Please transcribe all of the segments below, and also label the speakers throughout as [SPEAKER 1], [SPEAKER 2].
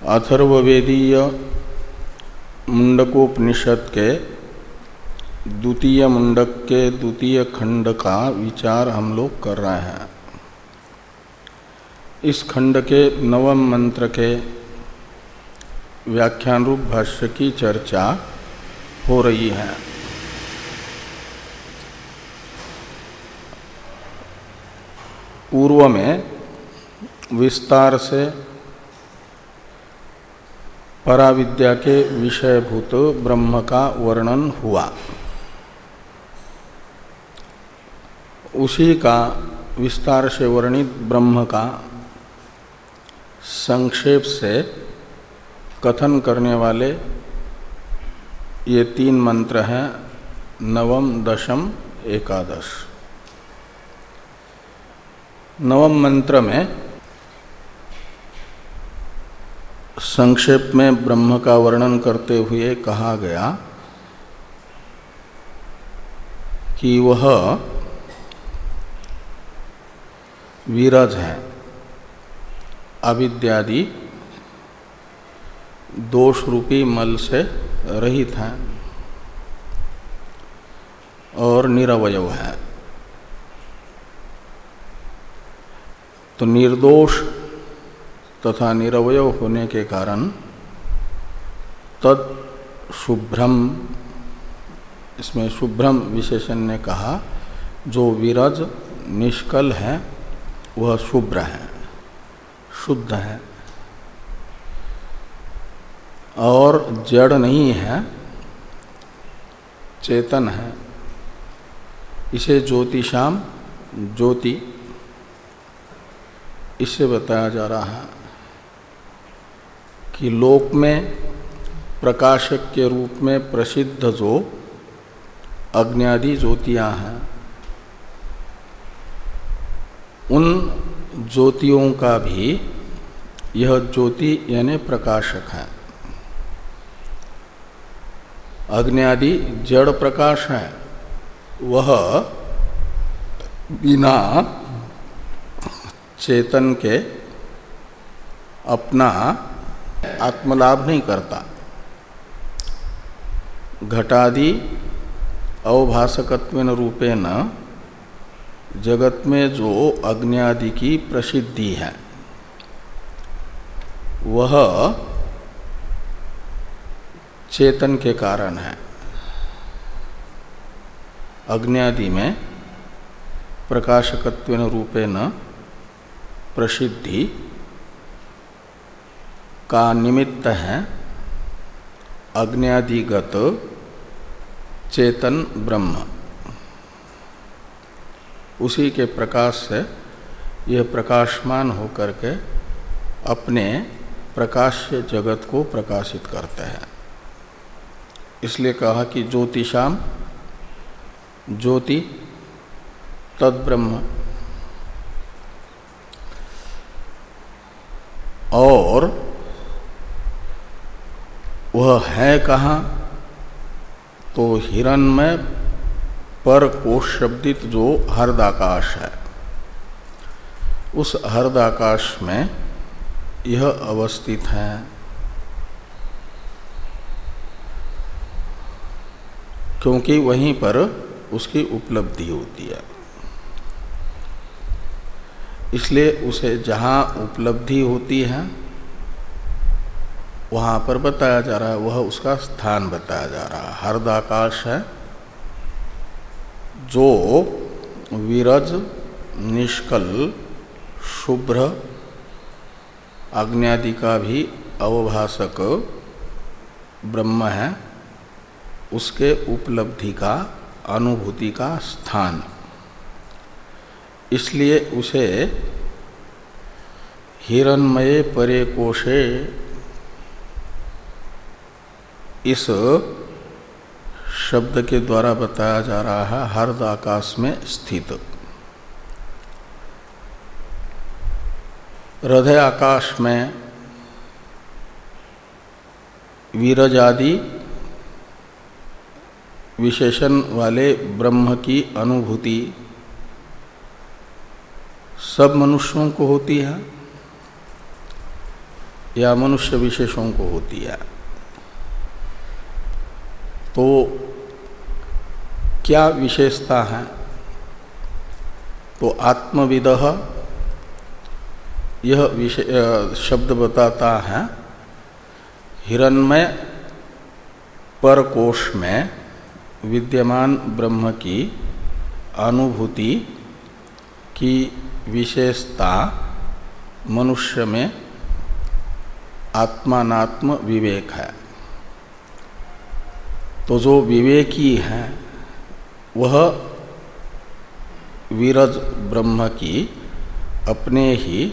[SPEAKER 1] अथर्ववेदीय मुंडकोपनिषद के द्वितीय मुंडक के द्वितीय खंड का विचार हम लोग कर रहे हैं। इस खंड के नवम मंत्र के व्याख्यान रूप भाष्य की चर्चा हो रही है। पूर्व में विस्तार से पराविद्या के विषयभूत ब्रह्म का वर्णन हुआ। उसी का विस्तार से वर्णित ब्रह्म का संक्षेप से कथन करने वाले ये तीन मंत्र हैं, नवम, दशम, एकादश। नवम मंत्र में संक्षेप में ब्रह्म का वर्णन करते हुए कहा गया कि वह विरज है, अविद्यादि दोष रूपी मल से रहित है और निरवय है। तो निर्दोष तथा निरवय होने के कारण तद शुभ्रम, इसमें शुभ्रम विशेषण ने कहा, जो विरज निष्कल है, वह शुभ्र है, शुद्ध है। और जड़ नहीं है, चेतन है। इसे ज्योतिषाम ज्योति, इससे बताया जा रहा है। कि लोक में, प्रकाशक के रूप में प्रसिद्ध जो अग्नि ज्योतियाँ हैं, उन ज्योतियों का भी यह ज्योति यानी प्रकाशक है। अग्नि जड़ प्रकाश है, वह बिना चेतन के अपना आत्मलाभ नहीं करता। घटादि अवभाषकत्व रूपेण जगत में जो अग्नि की प्रसिद्धि है, वह चेतन के कारण है। अग्नि में प्रकाशकत्व रूपेण प्रसिद्धि का निमित्त है अग्नियादिगत चेतन ब्रह्म। उसी के प्रकाश से यह प्रकाशमान होकर के अपने प्रकाश्य जगत को प्रकाशित करते हैं। इसलिए कहा कि ज्योतिषाम, ज्योति तद ब्रह्म। और वह है कहाँ? तो हिरण में पर कोश शब्दित जो हरदाकाश है। उस हरदाकाश में यह अवस्थित है। क्योंकि वहीं पर उसकी उपलब्धि होती है। इसलिए उसे जहाँ उपलब्धि होती है वहाँ पर बताया जा रहा है, वह उसका स्थान बताया जा रहा है। हरदाकाश है, जो विरज, निष्कल, शुभ्र आज्ञादि का भी अवभाषक ब्रह्म है, उसके उपलब्धि का, अनुभूति का स्थान। इसलिए उसे हिरणमय परे कोशे इस शब्द के द्वारा बताया जा रहा है, हर्द आकाश में स्थित। हृदय आकाश में वीरज आदि विशेषण वाले ब्रह्म की अनुभूति सब मनुष्यों को होती है या मनुष्य विशेषों को होती है। तो क्या विशेषता है? तो आत्मविद यह शब्द बताता है, हिरणमय परकोश में विद्यमान ब्रह्म की अनुभूति की विशेषता मनुष्य में आत्मात्म विवेक है। तो जो विवेकी है, वह वीरज ब्रह्म की अपने ही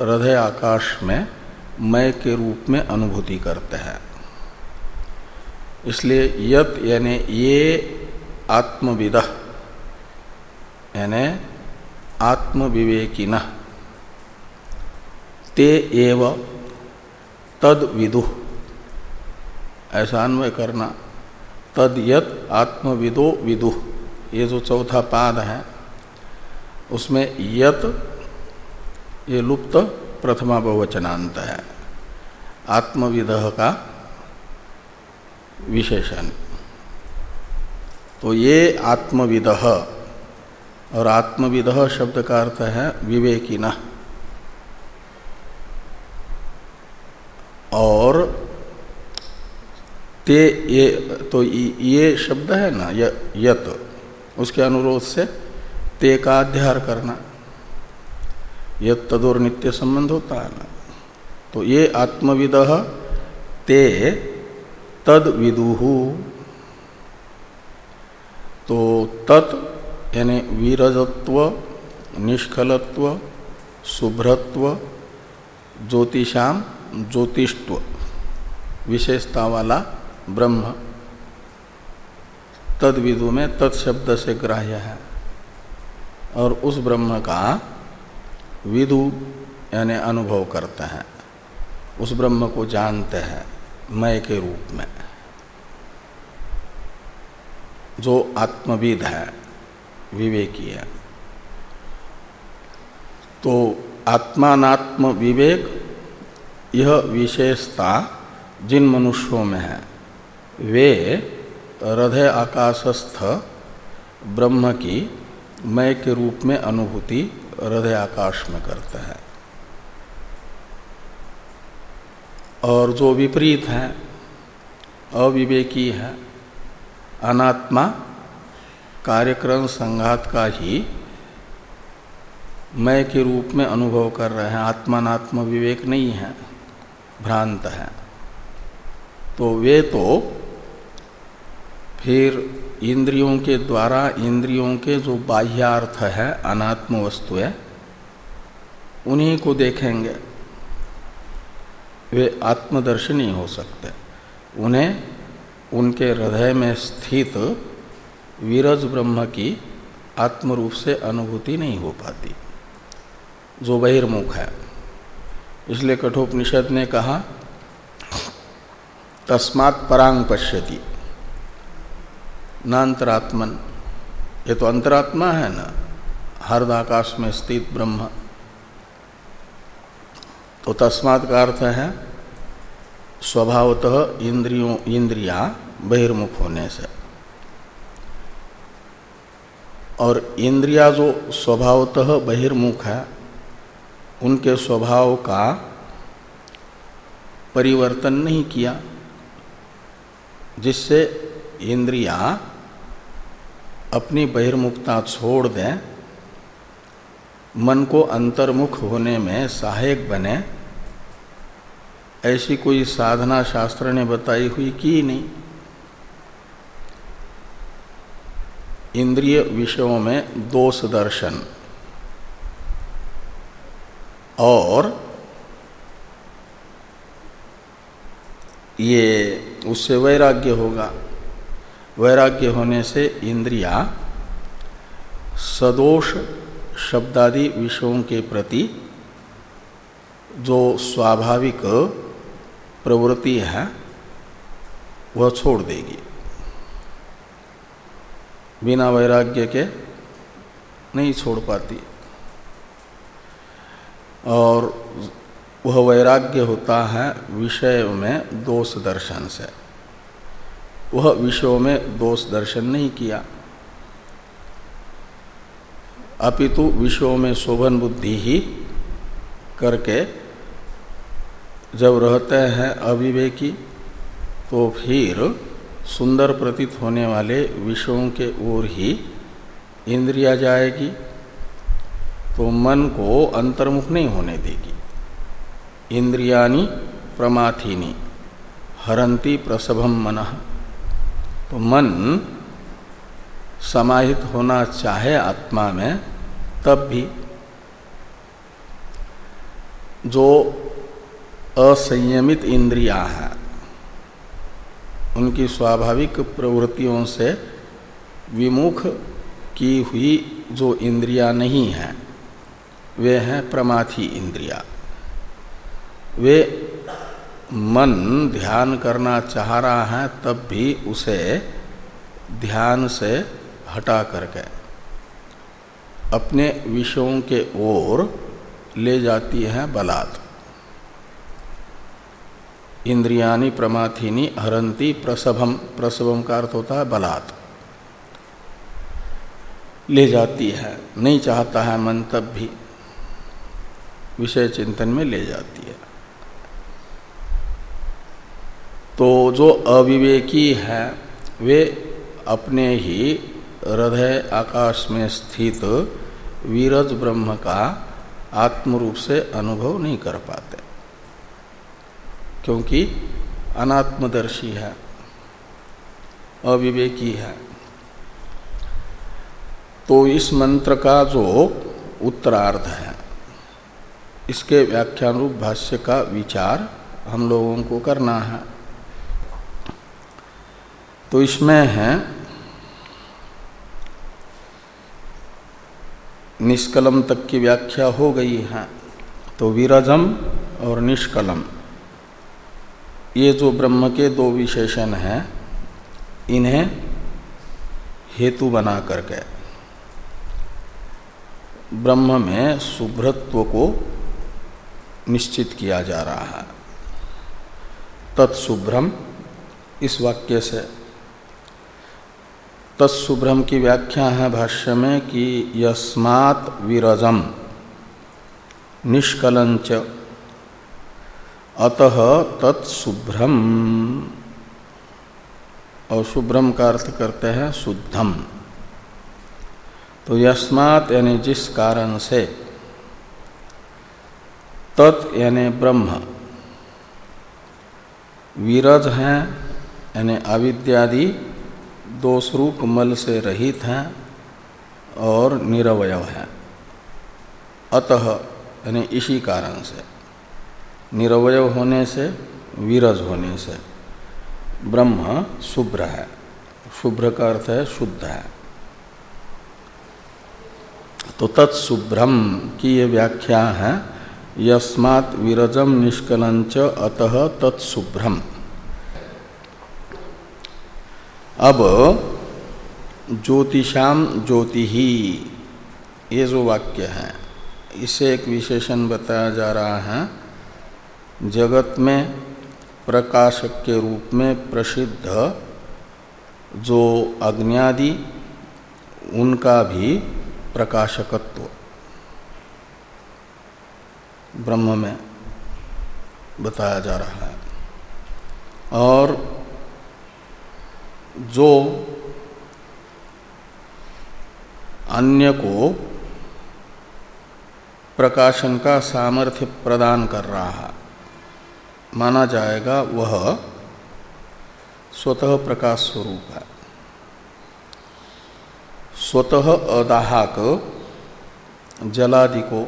[SPEAKER 1] हृदय आकाश में मय के रूप में अनुभूति करते हैं। इसलिए यत यानी ये आत्मविद, यानी आत्मविवेकिन, ते एव तद विदु ऐसा अन्वय करना। तद यत आत्मविदो विदु। ये जो चौथा पाद है, उसमें यत, ये लुप्त प्रथमा बहुवचनांत है। आत्मविद का विशेषण। तो ये आत्मविद, और आत्मविद शब्द का अर्थ है विवेकिन। और ते ये तो ये शब्द है ना यत, उसके अनुरोध से ते का अध्यार करना। यद तदोर नित्य संबंध होता है ना। तो ये आत्मविद ते तद विदुहु। तो तत्, यानी वीरजत्व निष्कलत्व शुभ्रत्व ज्योतिषाम ज्योतिष्व विशेषता वाला ब्रह्म। तद विदु में तत्शब्द से ग्राह्य है। और उस ब्रह्म का विदु, यानी अनुभव करते हैं। उस ब्रह्म को जानते हैं, मय के रूप में। जो आत्मविद है, विवेकी है। तो आत्मात्म विवेक यह विशेषता जिन मनुष्यों में है वे हृदय आकाशस्थ ब्रह्म की मय के रूप में अनुभूति हृदय आकाश में करते हैं। और जो विपरीत हैं, अविवेकी है, अनात्मा कार्यक्रम संघात का ही मय के रूप में अनुभव कर रहे हैं। आत्मात्म विवेक नहीं है, भ्रांत है। तो वे तो फिर इंद्रियों के द्वारा इंद्रियों के जो बाह्यार्थ है, अनात्म वस्तु है, उन्हीं को देखेंगे। वे आत्मदर्शनी हो सकते उन्हें उनके हृदय में स्थित वीरज ब्रह्म की आत्म रूप से अनुभूति नहीं हो पाती, जो बहिर्मुख है। इसलिए कठोपनिषद ने कहा, तस्मात् परांग पश्यति न अंतरात्मन ये तो अंतरात्मा है ना? हर्द आकाश में स्थित ब्रह्म। तो तस्मात् अर्थ है, स्वभावतः इंद्रियों, इंद्रिया बहिर्मुख होने से। और इंद्रिया जो स्वभावतः बहिर्मुख है, उनके स्वभाव का परिवर्तन नहीं किया, जिससे इंद्रिया अपनी बहिर्मुखता छोड़ दें, मन को अंतर्मुख होने में सहायक बने। ऐसी कोई साधना शास्त्र ने बताई हुई की नहीं। इंद्रिय विषयों में दोष दर्शन और ये उससे वैराग्य होगा। वैराग्य होने से इंद्रिया, सदोष शब्दादि विषयों के प्रति जो स्वाभाविक प्रवृत्ति है, वह छोड़ देगी। बिना वैराग्य के नहीं छोड़ पाती। और वह वैराग्य होता है विषय में दोष दर्शन से। वह विषयों में दोष दर्शन नहीं किया। अपितु विषयों में शोभन बुद्धि ही करके जब रहते हैं अविवेकी तो फिर सुंदर प्रतीत होने वाले विषयों के ओर ही इंद्रिया जाएगी तो मन को अंतर्मुख नहीं होने देगी। इंद्रियानी प्रमाथिनी हरंती प्रसभम मन। तो मन समाहित होना चाहे आत्मा में, तब भी जो असंयमित इंद्रिया हैं, उनकी स्वाभाविक प्रवृत्तियों से विमुख की हुई जो इंद्रिया नहीं हैं, वे हैं प्रमाथी इंद्रिया। वे मन ध्यान करना चाह रहा है, तब भी उसे ध्यान से हटा करके अपने विषयों के ओर ले जाती है बलात्। इंद्रियानी प्रमाथिनी हरंती प्रसभम प्रसभम का अर्थ होता है बलात्। ले जाती है। नहीं चाहता है मन, तब भी विषय चिंतन में ले जाती है तो जो अविवेकी है, वे अपने ही हृदय आकाश में स्थित वीरज ब्रह्म का आत्म रूप से अनुभव नहीं कर पाते, क्योंकि अनात्मदर्शी है, अविवेकी है। तो इस मंत्र का जो उत्तरार्ध है, इसके व्याख्यान रूप भाष्य का विचार हम लोगों को करना है। तो इसमें है निष्कलम तक की व्याख्या हो गई है। तो विरजम और निष्कलम। ये जो ब्रह्म के दो विशेषण हैं, इन्हें हेतु बना करके ब्रह्म में शुभ्रत्व को निश्चित किया जा रहा है। तत्शुभ्रम इस वाक्य से तत्सुभ्रम की व्याख्या है भाष्य में कि यस्मात् विरजम। निष्कलंच अतः तत्शुभ्रम और शुभ्रम का अर्थ करते हैं शुद्धम। तो यस्मात् यानी जिस कारण से, तत् यानी ब्रह्म। विरज हैं यानी अविद्यादि दोषरूप मल से रहित हैं और निरवय हैं। अतः, यानी इसी कारण से, निरवय होने से, विरज होने से, ब्रह्म शुभ्र है। शुभ्र का अर्थ है शुद्ध है। तो तत्शुभ्रम की ये व्याख्या है, यस्मात् विरजम निष्कलंच अतः तत्शुभ्रम। अब ज्योतिषाम ज्योति ही ये जो वाक्य है, इसे एक विशेषण बताया जा रहा है। जगत में प्रकाशक के रूप में प्रसिद्ध जो अग्नियादि, उनका भी प्रकाशकत्व। ब्रह्म में बताया जा रहा है। और जो अन्य को प्रकाशन का सामर्थ्य प्रदान कर रहा माना जाएगा वह स्वतः प्रकाश स्वरूप है। स्वतः अदाहक जलादि को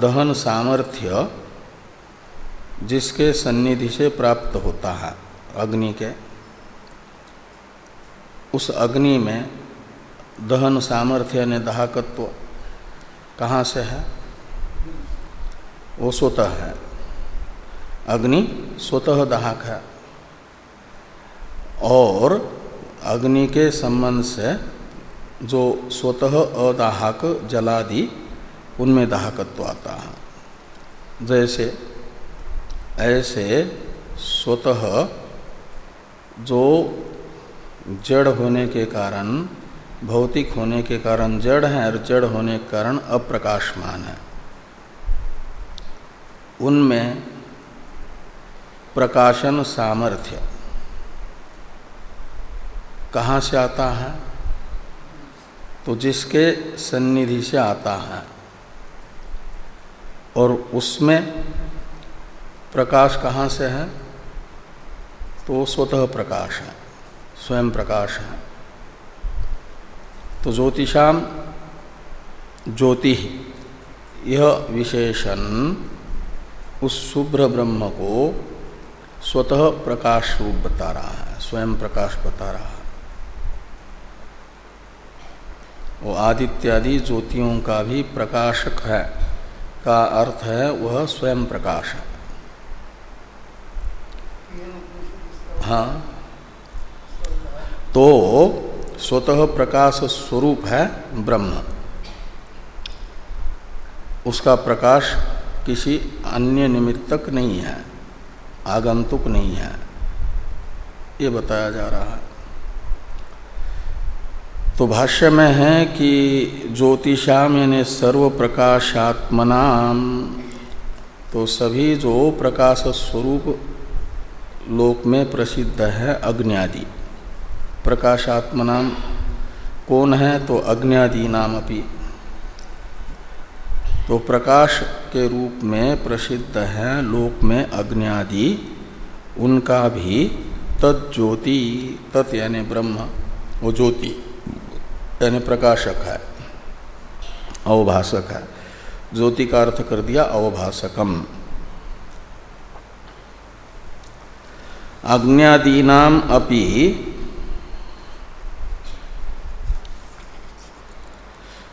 [SPEAKER 1] दहन सामर्थ्य जिसके सन्निधि से प्राप्त होता है, अग्नि के। उस अग्नि में दहन सामर्थ्य ने दाहकत्व कहाँ से है? वो स्वतः है। अग्नि स्वतः दाहक है। और अग्नि के संबंध से जो स्वतः अदाहक जलादि, उनमें दाहकत्व आता है। जैसे ऐसे स्वतः जो जड़ होने के कारण, भौतिक होने के कारण जड़ है और जड़ होने के कारण अप्रकाशमान है। उनमें प्रकाशन सामर्थ्य कहाँ से आता है? तो जिसके सन्निधि से आता है। और उसमें प्रकाश कहाँ से है? तो स्वतः प्रकाश है, स्वयं प्रकाश है। तो ज्योतिषाम ज्योति, यह विशेषण उस शुभ्र ब्रह्म को स्वतः प्रकाश रूप बता रहा है, स्वयं प्रकाश बता रहा है। वो आदित्यादि ज्योतियों का भी प्रकाशक है, का अर्थ है वह स्वयं प्रकाश है। हाँ। तो स्वतः प्रकाश स्वरूप है ब्रह्म। उसका प्रकाश किसी अन्य निमित्तक नहीं है, आगंतुक नहीं है। ये बताया जा रहा है। तो भाष्य में है कि ज्योतिषाम यानी सर्व प्रकाशात्मनाम तो सभी जो प्रकाश स्वरूप लोक में प्रसिद्ध है अग्नि प्रकाशात्मनाम कौन है तो अग्नि नाम अपनी तो प्रकाश के रूप में प्रसिद्ध है लोक में अग्नि उनका भी तत्ज्योति तत् यानी ब्रह्म, वो ज्योति यानी प्रकाशक है, अवभाषक है। ज्योति का अर्थ कर दिया अवभाषकम। अग्नियादीनाम अपि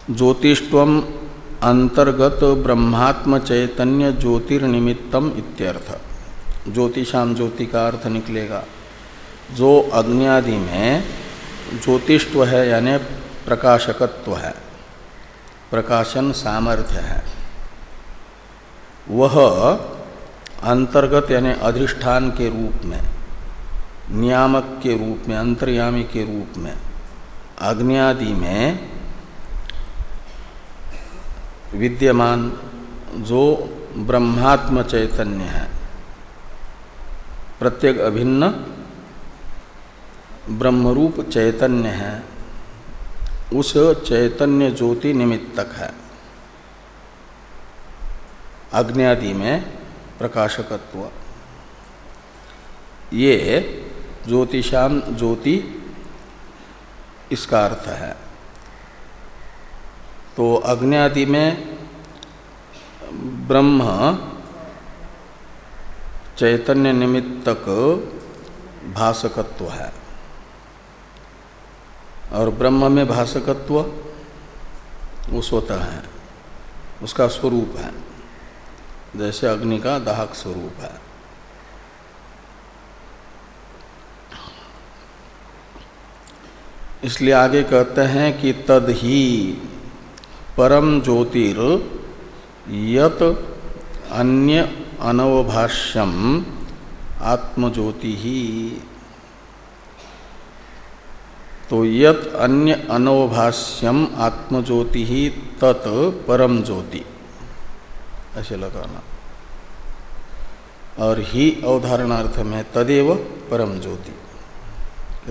[SPEAKER 1] ज्योतिष्व अंतर्गत ब्रह्मात्म चैतन्य ज्योतिर्निमित्तम इत्यर्थ। ज्योतिषाम ज्योति का अर्थ निकलेगा। जो अग्नियादि में ज्योतिष्व है, यानी प्रकाशकत्व है, प्रकाशन सामर्थ्य है, वह अंतर्गत यानी अधिष्ठान के रूप में नियामक के रूप में अंतर्यामी के रूप में अग्नियादि में विद्यमान जो ब्रह्मात्म चैतन्य है, प्रत्येक अभिन्न ब्रह्मरूप चैतन्य है, उस चैतन्य ज्योति निमित्तक है। अग्नि में प्रकाशकत्व। ये ज्योतिषाम ज्योति, इसका अर्थ है। तो अग्नि में ब्रह्म चैतन्य निमित्तक भाषकत्व है। और ब्रह्म में भाषकत्व वो स्वतः है, उसका स्वरूप है। जैसे अग्नि का दाहक स्वरूप है। इसलिए आगे कहते हैं कि तद ही परम ज्योतिर यत अन्य अनवभाष्यम आत्मज्योति ही तो यत अन्य अनवभाष्यम आत्मज्योति ही तत् परम ज्योति। ऐसे लगाना। और ही अवधारणार्थ में तदेव परम ज्योति।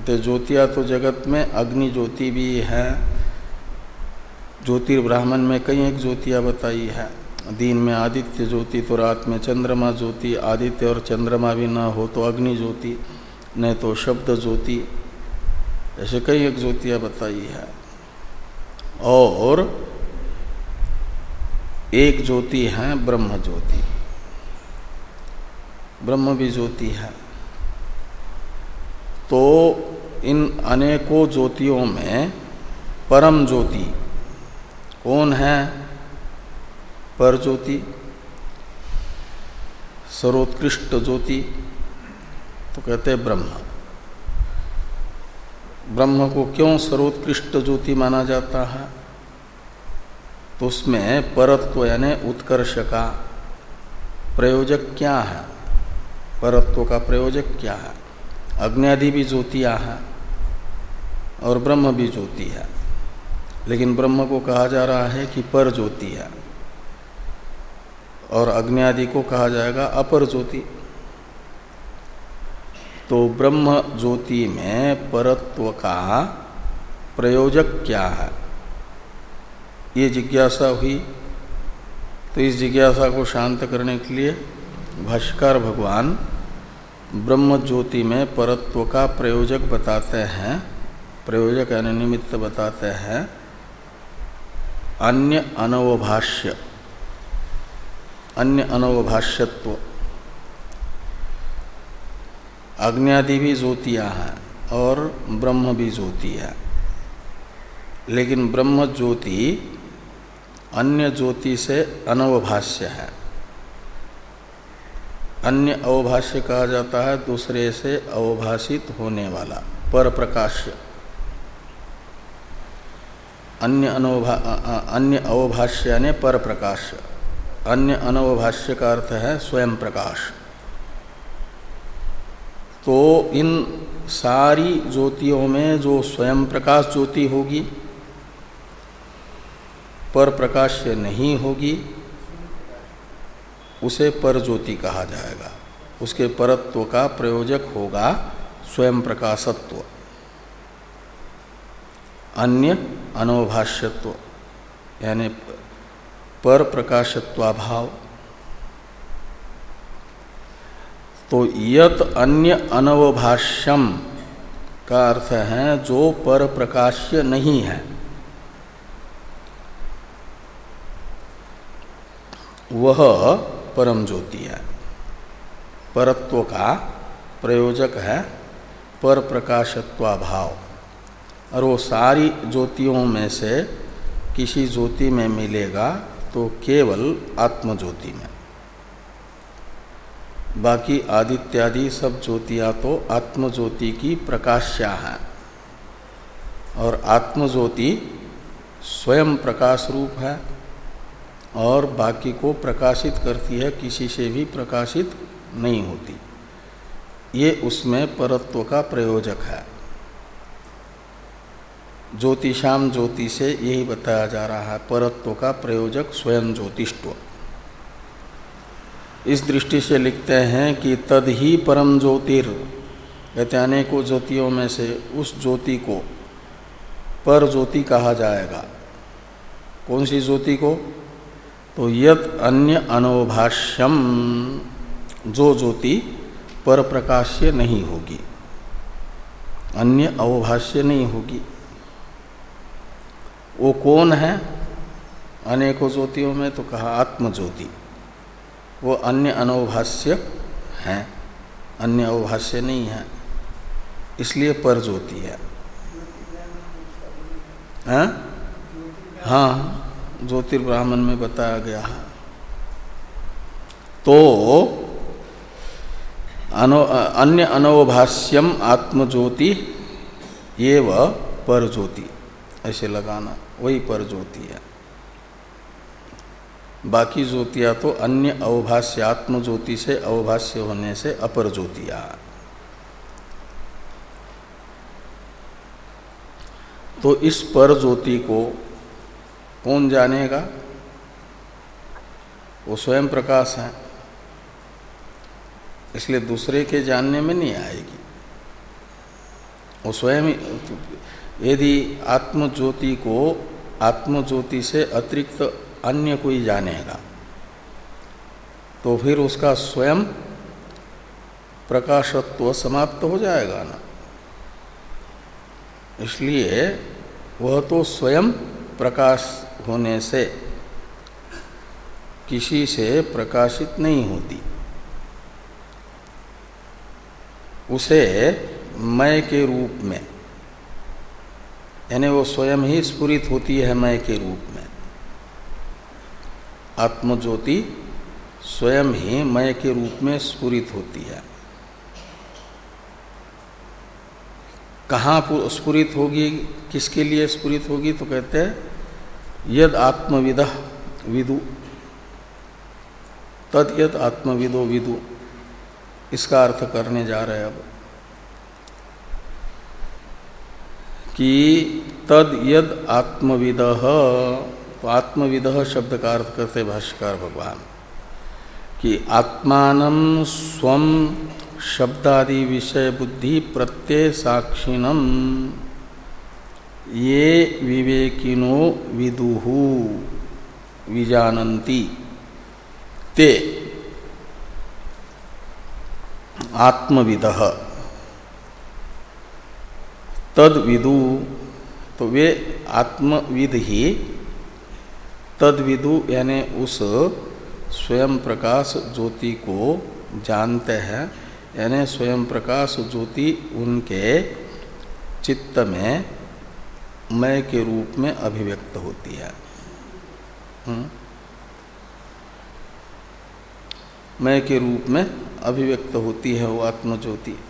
[SPEAKER 1] कहते ज्योतिया तो जगत में अग्नि ज्योति भी है। ज्योतिर्ब्राह्मण में कई एक ज्योतियाँ बताई है। दिन में आदित्य ज्योति तो रात में चंद्रमा ज्योति, आदित्य और चंद्रमा भी ना हो तो अग्नि ज्योति नहीं तो शब्द ज्योति, ऐसे कई एक ज्योतियाँ बताई है। और एक ज्योति है ब्रह्म ज्योति। ब्रह्म भी ज्योति है। तो इन अनेकों ज्योतियों में परम ज्योति कौन है? पर ज्योति, सर्वोत्कृष्ट ज्योति तो कहते ब्रह्म। ब्रह्म को क्यों सर्वोत्कृष्ट ज्योति माना जाता है? तो उसमें परत्व यानी उत्कर्ष का प्रयोजक क्या है? परत्व का प्रयोजक क्या है? अग्नि भी ज्योतियाँ हैं और ब्रह्म भी ज्योति है। लेकिन ब्रह्म को कहा जा रहा है कि पर ज्योति है। और अग्नि आदि को कहा जाएगा अपर ज्योति। तो ब्रह्म ज्योति में परत्व का प्रयोजक क्या है? ये जिज्ञासा हुई। तो इस जिज्ञासा को शांत करने के लिए भाष्कर भगवान ब्रह्म ज्योति में परत्व का प्रयोजक बताते हैं। प्रयोजक यानी निमित्त बताते हैं। अन्य अनवभाष्य। अन्य अनवभाष्यत्व। अग्नि भी ज्योतियाँ हैं और ब्रह्म भी ज्योति है। लेकिन ब्रह्म ज्योति अन्य ज्योति से अनवभाष्य है। अन्य अवभाष्य कहा जाता है, दूसरे से अवभाषित होने वाला पर प्रकाश्य अन्य अनोभा अन्य अवभाष्य यानी पर प्रकाश अन्य अनवभाष्य का अर्थ है स्वयं प्रकाश। तो इन सारी ज्योतियों में जो स्वयं प्रकाश ज्योति होगी पर प्रकाश्य नहीं होगी उसे पर ज्योति कहा जाएगा। उसके परत्व का प्रयोजक होगा स्वयं प्रकाशत्व। अन्य अनवभाष्यत्व यानी पर प्रकाशत्वाभाव। तो यत अन्य अनवभाष्यम का अर्थ है, जो पर प्रकाश्य नहीं है। वह परम ज्योति है। परत्व का प्रयोजक है पर प्रकाशत्वाभाव। और वो सारी ज्योतियों में से किसी ज्योति में मिलेगा तो केवल आत्म ज्योति में। बाकी आदित्यादि सब ज्योतियाँ तो आत्म ज्योति की प्रकाश्या हैं। और आत्म ज्योति स्वयं प्रकाश रूप है। और बाकी को प्रकाशित करती है, किसी से भी प्रकाशित नहीं होती। ये उसमें परत्व का प्रयोजक है। ज्योतिषाम ज्योति से यही बताया जा रहा है, परत्व का प्रयोजक स्वयं ज्योतिष्व इस दृष्टि से लिखते हैं कि तद ही परम ज्योतिर, कहते अनेकों ज्योतियों में से उस ज्योति को पर ज्योति कहा जाएगा। कौन सी ज्योति को? तो यत अन्य अनवभाष्यम जो ज्योति पर प्रकाश्य नहीं होगी। अन्य अवभाष्य नहीं होगी। वो कौन है? अनेकों ज्योतियों में तो कहा आत्म ज्योति वो अन्य अनवभाष्य है। अन्य अवभाष्य नहीं है। इसलिए पर ज्योति है। हाँ? हाँ। ज्योतिर्ब्राह्मण में बताया गया है। तो अनो, अन्य अनवभाष्यम आत्मज्योति ये व पर ज्योति ऐसे लगाना, वही पर ज्योति है। बाकी ज्योतियाँ तो अन्य अवभाष्य आत्म ज्योति से अवभाष्य होने से अपर ज्योतिया तो इस पर ज्योति को कौन जानेगा? वो स्वयं प्रकाश है। इसलिए दूसरे के जानने में नहीं आएगी। वो स्वयं यदि आत्मज्योति को, आत्मज्योति से अतिरिक्त अन्य कोई जानेगा तो फिर उसका स्वयं प्रकाशत्व समाप्त हो जाएगा ना। इसलिए वह तो स्वयं प्रकाश होने से किसी से प्रकाशित नहीं होती। उसे मय के रूप में, यानी वो स्वयं ही स्फुरित होती है मय के रूप में। आत्मज्योति स्वयं ही मय के रूप में स्फुरित होती है। कहाँ स्फुरित होगी, किसके लिए स्फुरित होगी तो कहते हैं यद आत्मविद विदु। तद यद आत्मविदो विदु। इसका अर्थ करने जा रहे अब। कि तद यद आत्मविद तो आत्मविद शब्द का अर्थ करते भाष्यकार भगवान। कि आत्मान स्व शब्दादि विषय बुद्धि प्रत्यय साक्षिणम। ये विवेकिनो विदुहु विजानन्ति। ते आत्मविद। तद विदु तो वे आत्मविद ही तद विदु यानि उस स्वयं प्रकाश ज्योति को जानते हैं। यानी स्वयं प्रकाश ज्योति उनके चित्त में मय के रूप में अभिव्यक्त होती है। हम्म? मय के रूप में अभिव्यक्त होती है वो आत्मज्योति।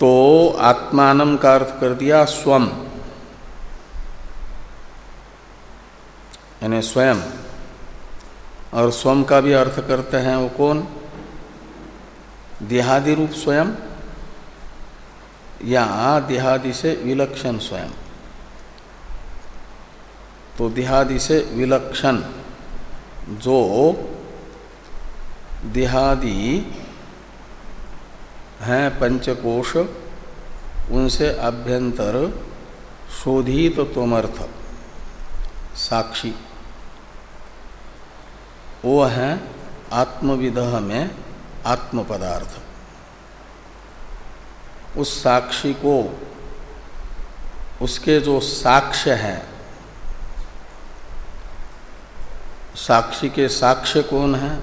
[SPEAKER 1] तो आत्मान का अर्थ कर दिया स्वम। यानी स्वयं। और स्वम का भी अर्थ करते हैं वो कौन? देहादि रूप स्वयं। या देहादि से विलक्षण स्वयं। तो देहादि से विलक्षण जो देहादि हैं पंचकोश, उनसे अभ्यंतर शोधित तोमर्थ, साक्षी। वो है आत्मविदह में आत्म पदार्थ उस साक्षी को, उसके जो साक्ष्य हैं, साक्षी के साक्ष्य कौन है?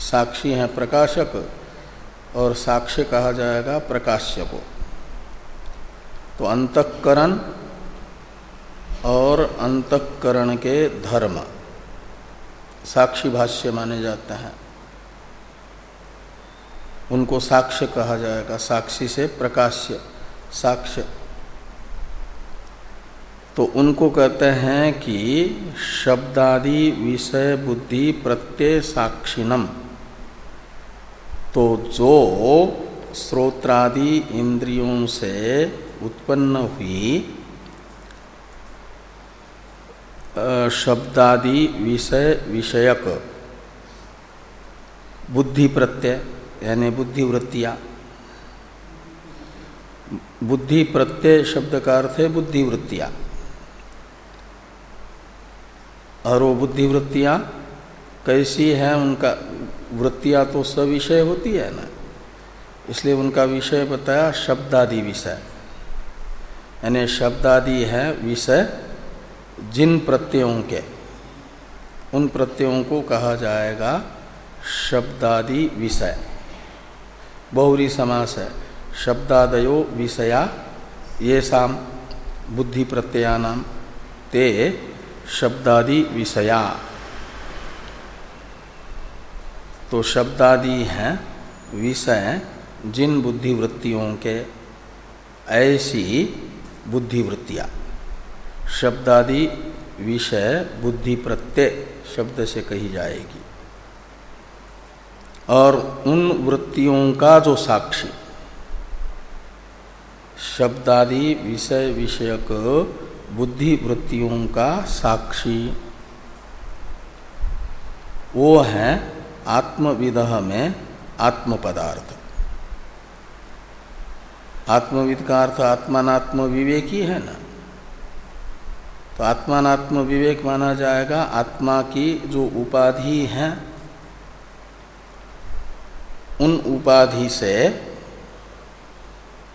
[SPEAKER 1] साक्षी हैं प्रकाशक, और साक्ष्य कहा जाएगा प्रकाश्य को तो अंतकरण और अंतकरण के धर्म, साक्षी भाष्य माने जाते हैं। उनको साक्ष्य कहा जाएगा, साक्षी से प्रकाश्य, साक्ष्य। तो उनको कहते हैं कि शब्दादि, विषय, बुद्धि, प्रत्यय साक्षिणम तो जो स्रोत्रादि इंद्रियों से उत्पन्न हुई शब्दादि विषय, विषयक, बुद्धि प्रत्यय यानी बुद्धिवृत्तियाँ। बुद्धि प्रत्यय शब्द का अर्थ है बुद्धिवृत्तियाँ। और वो बुद्धिवृत्तियाँ कैसी हैं, उनका वृत्तियाँ तो सविषय होती है ना। इसलिए उनका विषय बताया शब्दादि विषय। यानी शब्दादि है विषय जिन प्रत्ययों के। उन प्रत्ययों को कहा जाएगा शब्दादि विषय। बहुरी समास है। शब्दादयो विषया ये शाम बुद्धि प्रत्ययानाम ते शब्दादि विषया। तो शब्दादि हैं, विषय जिन बुद्धिवृत्तियों के, ऐसी बुद्धिवृत्तियाँ। शब्दादि विषय बुद्धि प्रत्यय शब्द से कही जाएगी। और उन वृत्तियों का जो साक्षी। शब्दादि विषय विषयक बुद्धि वृत्तियों का साक्षी। वो है आत्मविदह में आत्म पदार्थ आत्मविद का अर्थ आत्मात्म विवेक ही है ना? तो आत्मात्म विवेक माना जाएगा, आत्मा की जो उपाधि है उन उपाधि से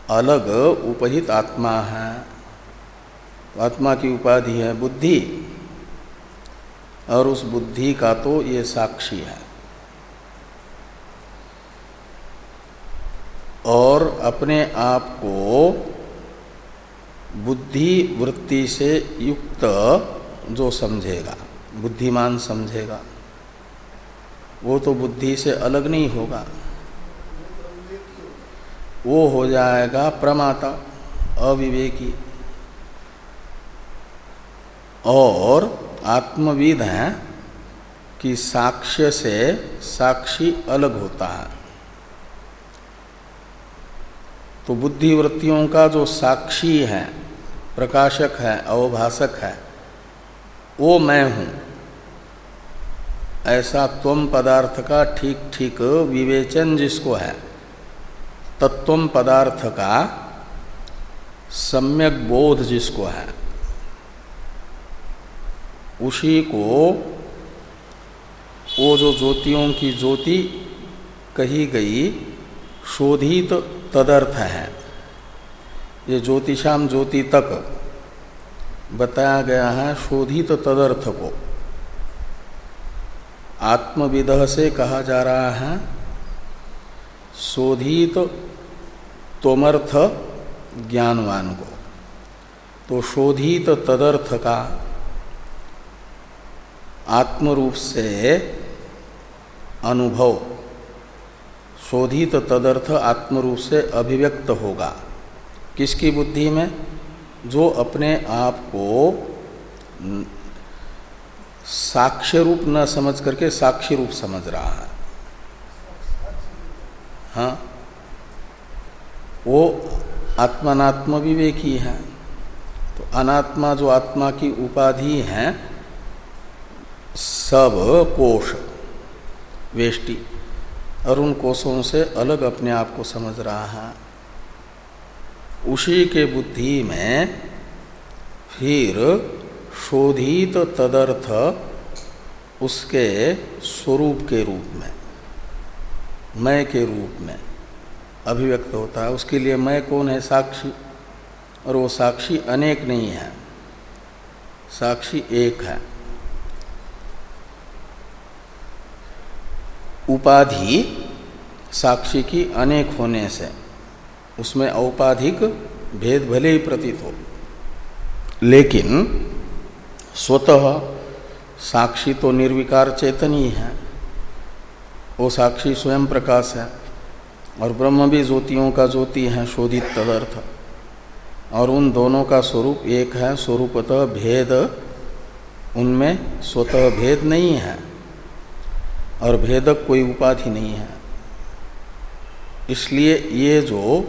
[SPEAKER 1] अलग उपहित आत्मा है। तो आत्मा की उपाधि है बुद्धि, और उस बुद्धि का तो ये साक्षी है। और अपने आप को बुद्धि वृत्ति से युक्त जो समझेगा, बुद्धिमान समझेगा, वो तो बुद्धि से अलग नहीं होगा। वो हो जाएगा प्रमाता, अविवेकी। और आत्मविद हैं कि साक्ष्य से साक्षी अलग होता है। तो बुद्धिवृत्तियों का जो साक्षी है, प्रकाशक है, अवभाषक है, वो मैं हूँ। ऐसा त्वम पदार्थ का ठीक ठीक विवेचन जिसको है। तत्व पदार्थ का सम्यक बोध जिसको है, उसी को वो जो ज्योतियों की ज्योति कही गई, शोधित तदर्थ है। ये ज्योतिषाम ज्योति तक बताया गया है शोधित तदर्थ को। आत्मविद से कहा जा रहा है, शोधित तोमर्थ ज्ञानवान को तो शोधित तदर्थ का आत्मरूप से अनुभव, शोधित तदर्थ आत्मरूप से अभिव्यक्त होगा। किसकी बुद्धि में? जो अपने आप को साक्ष्य रूप न समझ करके साक्षी रूप समझ रहा है। हाँ? वो आत्मनात्म विवेकी है। तो अनात्मा जो आत्मा की उपाधि है, सब कोष वेष्टि, और उन कोषों से अलग अपने आप को समझ रहा है। उसी के बुद्धि में फिर शोधित तदर्थ उसके स्वरूप के रूप में, मैं के रूप में। अभिव्यक्त होता है। उसके लिए मैं कौन है? साक्षी। और वो साक्षी अनेक नहीं है। साक्षी एक है। उपाधि साक्षी की अनेक होने से उसमें औपाधिक भेद भले ही प्रतीत हो, लेकिन स्वतः साक्षी तो निर्विकार चेतन ही है। वो साक्षी स्वयं प्रकाश है। और ब्रह्म भी ज्योतियों का ज्योति है, शोधित तदर्थ। और उन दोनों का स्वरूप एक है, स्वरूपतः भेद। उनमें स्वतः भेद नहीं है और भेदक कोई उपाधि नहीं है। इसलिए ये जो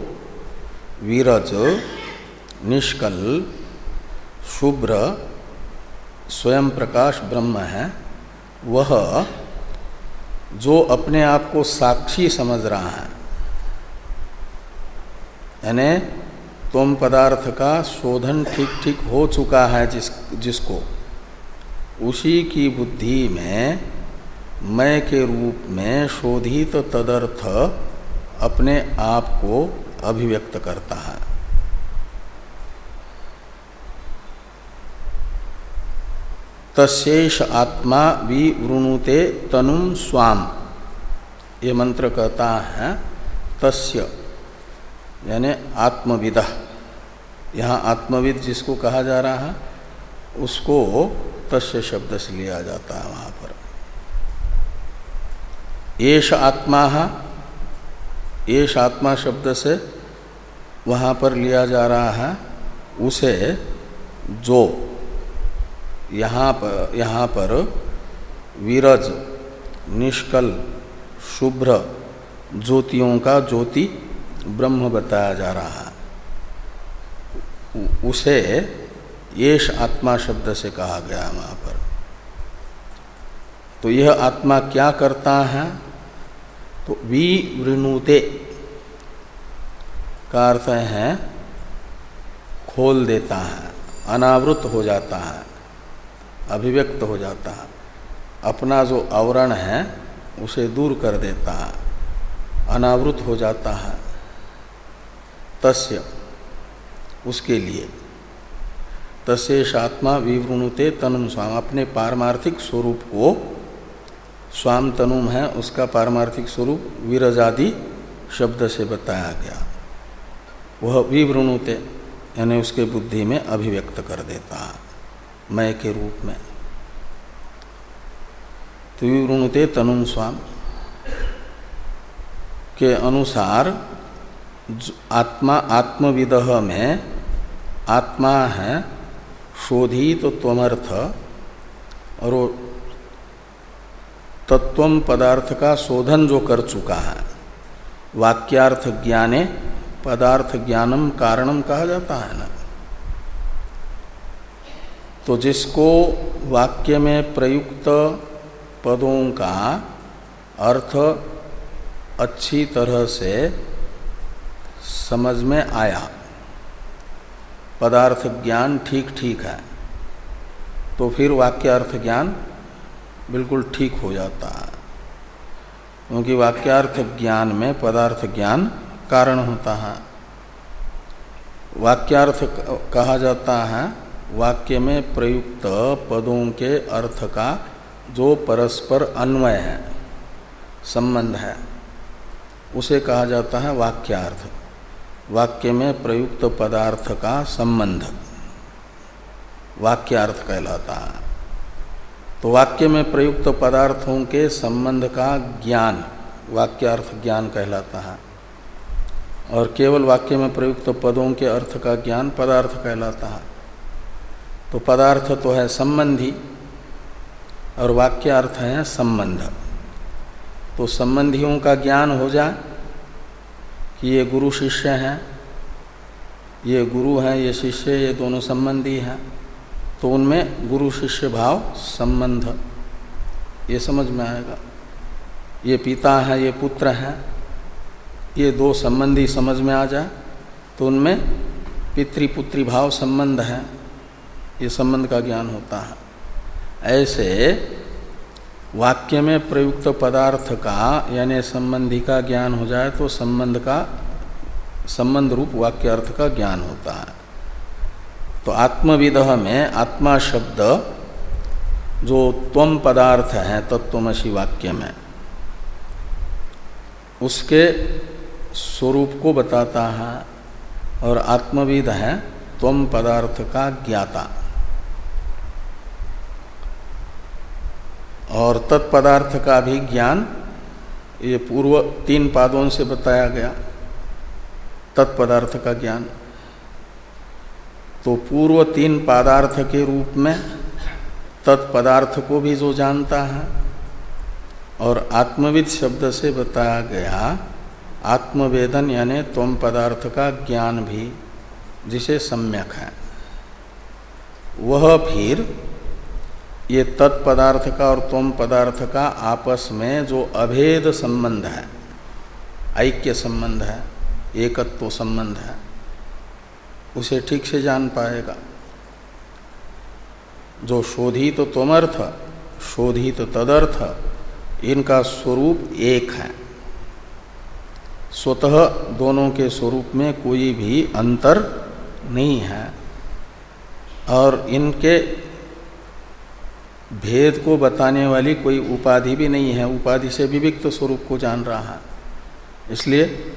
[SPEAKER 1] वीरज, निष्कल, शुभ्र, स्वयं प्रकाश ब्रह्म है, वह जो अपने आप को साक्षी समझ रहा है यानी तुम पदार्थ का शोधन ठीक ठीक हो चुका है जिस, जिसको। उसी की बुद्धि में, मैं के रूप में शोधित तदर्थ अपने आप को अभिव्यक्त करता है। तशेष आत्मा विवृणुते तनुम स्वाम। ये मंत्र कहता है, तस्य यानी आत्मविद। यहाँ आत्मविद जिसको कहा जा रहा है, उसको तस्य शब्द से लिया जाता है वहाँ पर। येष आत्मा है येष आत्मा शब्द से वहाँ पर लिया जा रहा है, उसे जो यहाँ पर यहाँ पर वीरज, निष्कल, शुभ्र ज्योतियों का ज्योति ब्रह्म बताया जा रहा है। उसे येष आत्मा शब्द से कहा गया वहाँ पर। तो यह आत्मा क्या करता है? तो विवृणुते का अर्थ है, खोल देता है, अनावृत हो जाता है, अभिव्यक्त हो जाता है। अपना जो आवरण है, उसे दूर कर देता है, अनावृत हो जाता है। तस्य, उसके लिए। तस्ेष आत्मा विवृणुते तनुम स्वाम। अपने पारमार्थिक स्वरूप को स्वाम तनुम है, उसका पारमार्थिक स्वरूप विरजादि शब्द से बताया गया। वह विवृणुते, यानी उसके बुद्धि में अभिव्यक्त कर देता, मय के रूप में। तो विवृणुते तनुम स्वाम के अनुसार आत्मा आत्मविद में आत्मा है, शोधित तो और तत्व पदार्थ का शोधन जो कर चुका है, वाक्यार्थ ज्ञाने पदार्थ ज्ञानम कारणम कहा जाता है ना। तो जिसको वाक्य में प्रयुक्त पदों का अर्थ अच्छी तरह से समझ में आया। पदार्थ ज्ञान ठीक ठीक है तो फिर वाक्य अर्थ ज्ञान बिल्कुल ठीक हो जाता है। क्योंकि वाक्यार्थ ज्ञान में पदार्थ ज्ञान कारण होता है। वाक्यार्थ कहा जाता है, वाक्य में प्रयुक्त पदों के अर्थ का जो परस्पर अन्वय है, संबंध है, उसे कहा जाता है वाक्यार्थ। वाक्य में प्रयुक्त पदार्थ का संबंध। वाक्यार्थ कहलाता है। तो वाक्य में प्रयुक्त पदार्थों के संबंध का ज्ञान, वाक्यार्थ ज्ञान कहलाता है। और केवल वाक्य में प्रयुक्त पदों के अर्थ का ज्ञान पदार्थ कहलाता है। तो पदार्थ तो है संबंधी और वाक्यार्थ है संबंध। तो संबंधियों का ज्ञान हो जाए ये गुरु शिष्य हैं, ये गुरु हैं, ये शिष्य, ये दोनों संबंधी हैं तो उनमें गुरु शिष्य भाव संबंध। ये समझ में आएगा। ये पिता है, ये पुत्र हैं, ये दो संबंधी समझ में आ जाए तो उनमें पितृपुत्री भाव संबंध है। ये संबंध का ज्ञान होता है। ऐसे वाक्य में प्रयुक्त पदार्थ का, यानी संबंधी का ज्ञान हो जाए तो संबंध का, संबंध रूप वाक्य अर्थ का ज्ञान होता है। तो आत्मविद में आत्मा शब्द जो त्वम पदार्थ है, तत्वमसी वाक्य में उसके स्वरूप को बताता है और आत्मविद है त्वम पदार्थ का ज्ञाता। और तत्पदार्थ का भी ज्ञान ये पूर्व तीन पादों से बताया गया। तत्पदार्थ का ज्ञान। तो पूर्व तीन पदार्थ के रूप में तत्पदार्थ को भी जो जानता है और आत्मविद शब्द से बताया गया, आत्मवेदन यानी त्वम पदार्थ का ज्ञान भी, जिसे सम्यक है। वह फिर ये तत्पदार्थ का और तुम पदार्थ का आपस में जो अभेद संबंध है, ऐक्य संबंध है, एकत्व संबंध है, उसे ठीक से जान पाएगा। जो शोधित तो तुमर्थ शोधित तो तदर्थ, इनका स्वरूप एक है। स्वतः दोनों के स्वरूप में कोई भी अंतर नहीं है, और इनके भेद को बताने वाली कोई उपाधि भी नहीं है। उपाधि से विविक्त स्वरूप को जान रहा है। इसलिए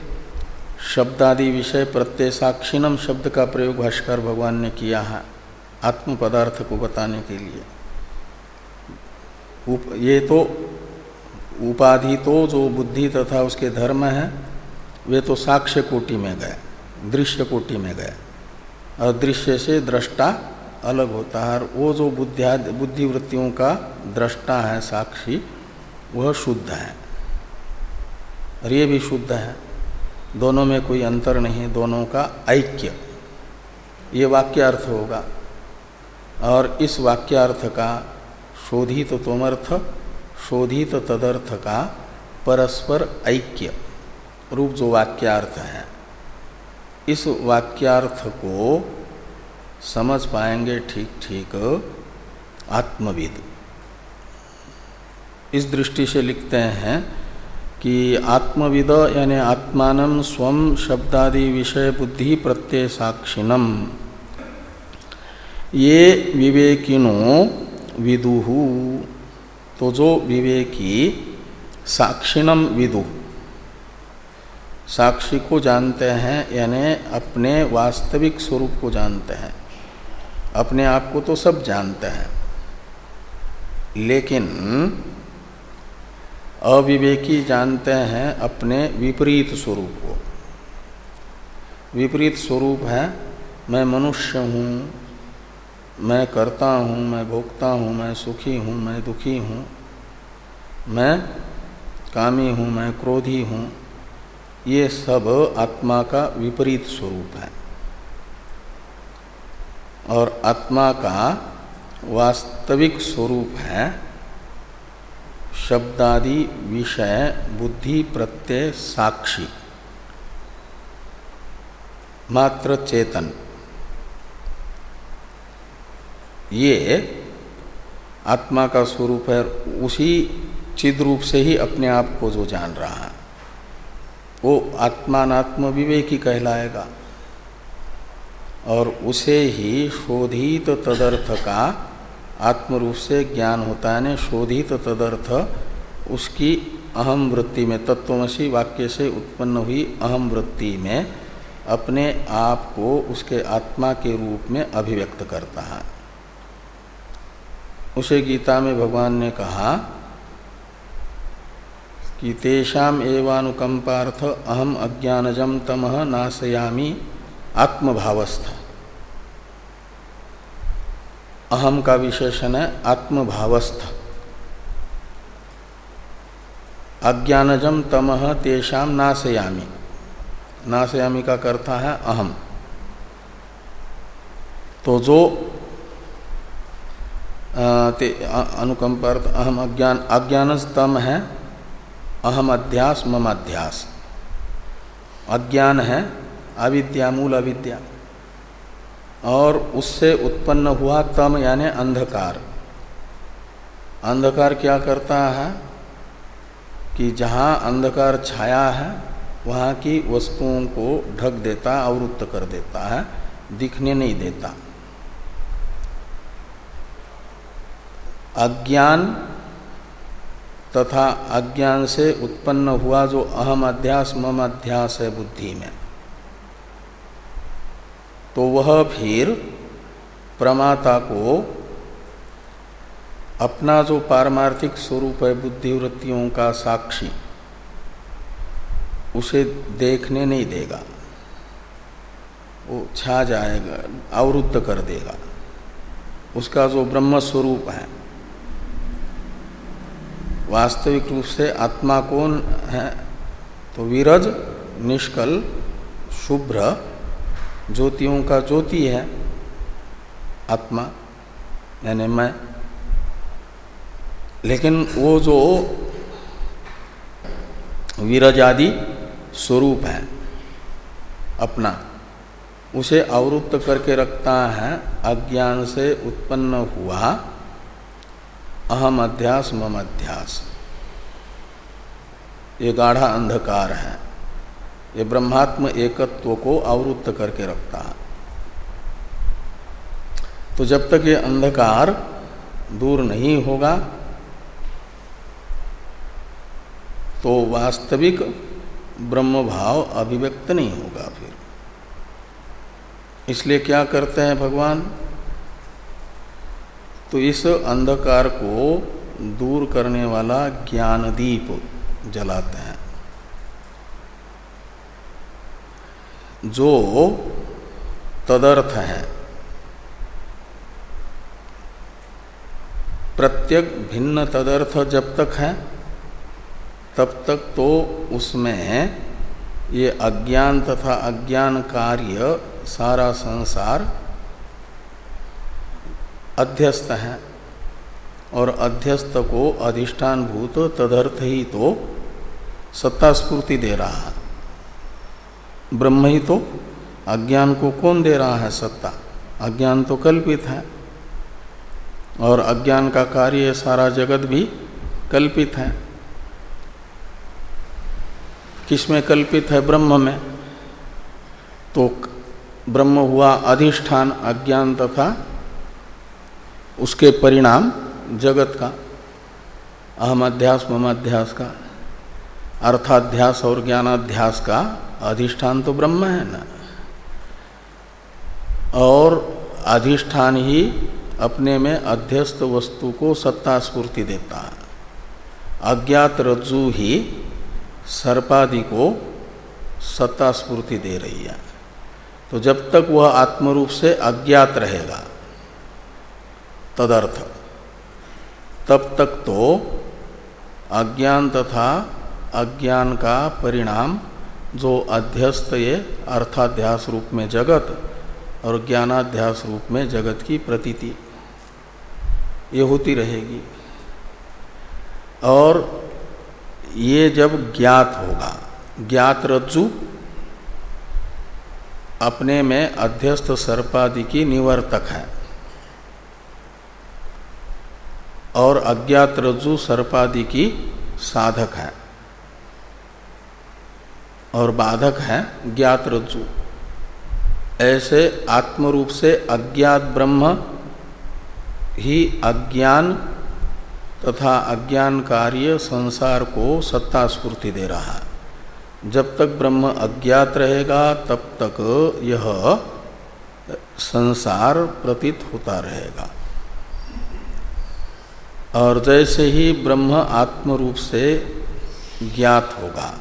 [SPEAKER 1] शब्दादि विषय प्रत्यय साक्षिणम शब्द का प्रयोग भाष्कर भगवान ने किया है आत्म पदार्थ को बताने के लिए। उप, ये तो उपाधि तो जो बुद्धि तथा उसके धर्म है वे तो साक्ष्य कोटि में गए दृश्य कोटि में गए। और दृश्य से दृष्टा अलग होता है और वो जो बुद्धिया बुद्धिवृत्तियों का दृष्टा है, साक्षी, वह शुद्ध है। और ये भी शुद्ध है। दोनों में कोई अंतर नहीं दोनों का ऐक्य। ये वाक्यार्थ होगा। और इस वाक्यार्थ का शोधित तोमर्थ शोधित तदर्थ का परस्पर ऐक्य रूप जो वाक्यार्थ है, इस वाक्यार्थ को समझ पाएँगे ठीक ठीक आत्मविद। इस दृष्टि से लिखते हैं कि आत्मविद यानी आत्मान स्व शब्दादि विषय बुद्धि प्रत्यय साक्षिणम ये विवेकिनो विदुहु तो जो विवेकी साक्षिणम विदु। साक्षी को जानते हैं यानी अपने वास्तविक स्वरूप को जानते हैं। अपने आप को तो सब जानते हैं। लेकिन अविवेकी जानते हैं अपने विपरीत स्वरूप को। विपरीत स्वरूप है, मैं मनुष्य हूँ, मैं करता हूँ, मैं भोगता हूँ, मैं सुखी हूँ, मैं दुखी हूँ, मैं कामी हूँ, मैं क्रोधी हूँ, ये सब आत्मा का विपरीत स्वरूप है। और आत्मा का वास्तविक स्वरूप है। शब्दादि विषय, बुद्धि, प्रत्यय, साक्षी। मात्र चेतन। ये आत्मा का स्वरूप है, उसी चिद रूप से ही अपने आप को जो जान रहा है। वो आत्मात्म विवेकी कहलाएगा। और उसे ही शोधित तदर्थ का आत्म रूप से ज्ञान होता है। ने शोधित तदर्थ, उसकी अहम वृत्ति में, तत्वमसी वाक्य से उत्पन्न हुई अहम वृत्ति में अपने आप को उसके आत्मा के रूप में अभिव्यक्त करता है। उसे गीता में भगवान ने कहा कि तेषाम एवानुकंपार्थ अहम अज्ञानजम तमह नाशयामी। आत्मभावस्थ। अहम का विशेषण है आत्मभावस्थ। अज्ञानजम तमह तेषाम नाशयामी। नाशयामी का करता है अहम। तो जो अनुकंपार्थ अहम अज्ञान, अज्ञानस्तम है, अहम अध्यास मम अध्यास। अज्ञान है अविद्या, मूल अविद्या। और उससे उत्पन्न हुआ तम, यानी अंधकार। अंधकार क्या करता है? कि जहाँ अंधकार छाया है, वहाँ की वस्तुओं को ढक देता, आवृत्त कर देता है, दिखने नहीं देता। अज्ञान तथा अज्ञान से उत्पन्न हुआ जो अहम अध्यास, मम अध्यास है बुद्धि में। तो वह फिर प्रमाता को अपना जो पारमार्थिक स्वरूप है, बुद्धिवृत्तियों का साक्षी, उसे देखने नहीं देगा। वो छा जाएगा अवरुद्ध कर देगा। उसका जो ब्रह्म स्वरूप है, वास्तविक रूप से आत्मा कौन है? तो विरज, निष्कल, शुभ्र ज्योतियों का ज्योति है, आत्मा, यानी मैं। लेकिन वो जो विरज आदि स्वरूप है, अपना, उसे आवृत्त करके रखता है, अज्ञान से उत्पन्न हुआ, अहम अध्यास मम अध्यास। ये गाढ़ा अंधकार है। ये ब्रह्मात्म एकत्व को आवृत्त करके रखता है। तो जब तक ये अंधकार दूर नहीं होगा तो वास्तविक ब्रह्म भाव अभिव्यक्त नहीं होगा फिर। इसलिए क्या करते हैं भगवान? तो इस अंधकार को दूर करने वाला ज्ञानदीप जलाते हैं। जो तदर्थ है। प्रत्येक भिन्न तदर्थ जब तक है, तब तक तो उसमें ये अज्ञान तथा अज्ञान कार्य सारा संसार अध्यस्त है और अध्यस्त को अधिष्ठान भूत तदर्थ ही तो सत्ता स्फूर्ति दे रहा है। ब्रह्म ही तो अज्ञान को कौन दे रहा है सत्ता? अज्ञान तो कल्पित है। और अज्ञान का कार्य सारा जगत भी कल्पित है। किसमें कल्पित है ब्रह्म में? तो ब्रह्म हुआ अधिष्ठान, अज्ञान तथा उसके परिणाम जगत का। अहम अध्यास मम अध्यास का। अर्थाध्यास और ज्ञानाध्यास का अधिष्ठान तो ब्रह्म है ना। और अधिष्ठान ही अपने में अध्यस्त वस्तु को सत्ता स्फूर्ति देता है। अज्ञात रज्जु ही सर्पादि को सत्ता स्फूर्ति दे रही है। तो जब तक वह आत्मरूप से अज्ञात रहेगा, तदर्थ, तब तक तो अज्ञान तथा अज्ञान का परिणाम, जो अध्यस्त ये अर्थाध्यास रूप में जगत और ज्ञानाध्यास रूप में जगत की प्रतीति, ये होती रहेगी। और ये जब ज्ञात होगा, ज्ञात रज्जु, अपने में अध्यस्त सर्पादि की निवर्तक है। और अज्ञात रज्जु सर्पादि की साधक है। और बाधक है ज्ञात रज्जु ऐसे आत्मरूप से अज्ञात ब्रह्म ही अज्ञान तथा अज्ञान कार्य संसार को सत्ता स्फूर्ति दे रहा है। जब तक ब्रह्म अज्ञात रहेगा, तब तक यह संसार प्रतीत होता रहेगा। और जैसे ही ब्रह्म आत्म रूप से ज्ञात होगा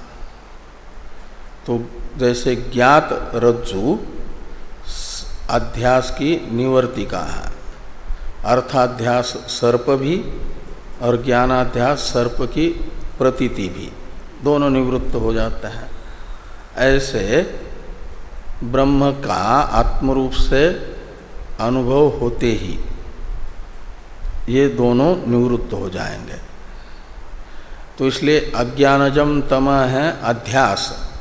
[SPEAKER 1] तो जैसे ज्ञात रज्जु अध्यास की निवर्तिका है। अर्थाध्यास सर्प भी और ज्ञानाध्यास सर्प की प्रतीति भी, दोनों निवृत्त हो जाता है। ऐसे ब्रह्म का आत्मरूप से अनुभव होते ही ये दोनों निवृत्त हो जाएँगे। तो इसलिए अज्ञानजम तम है अध्यास।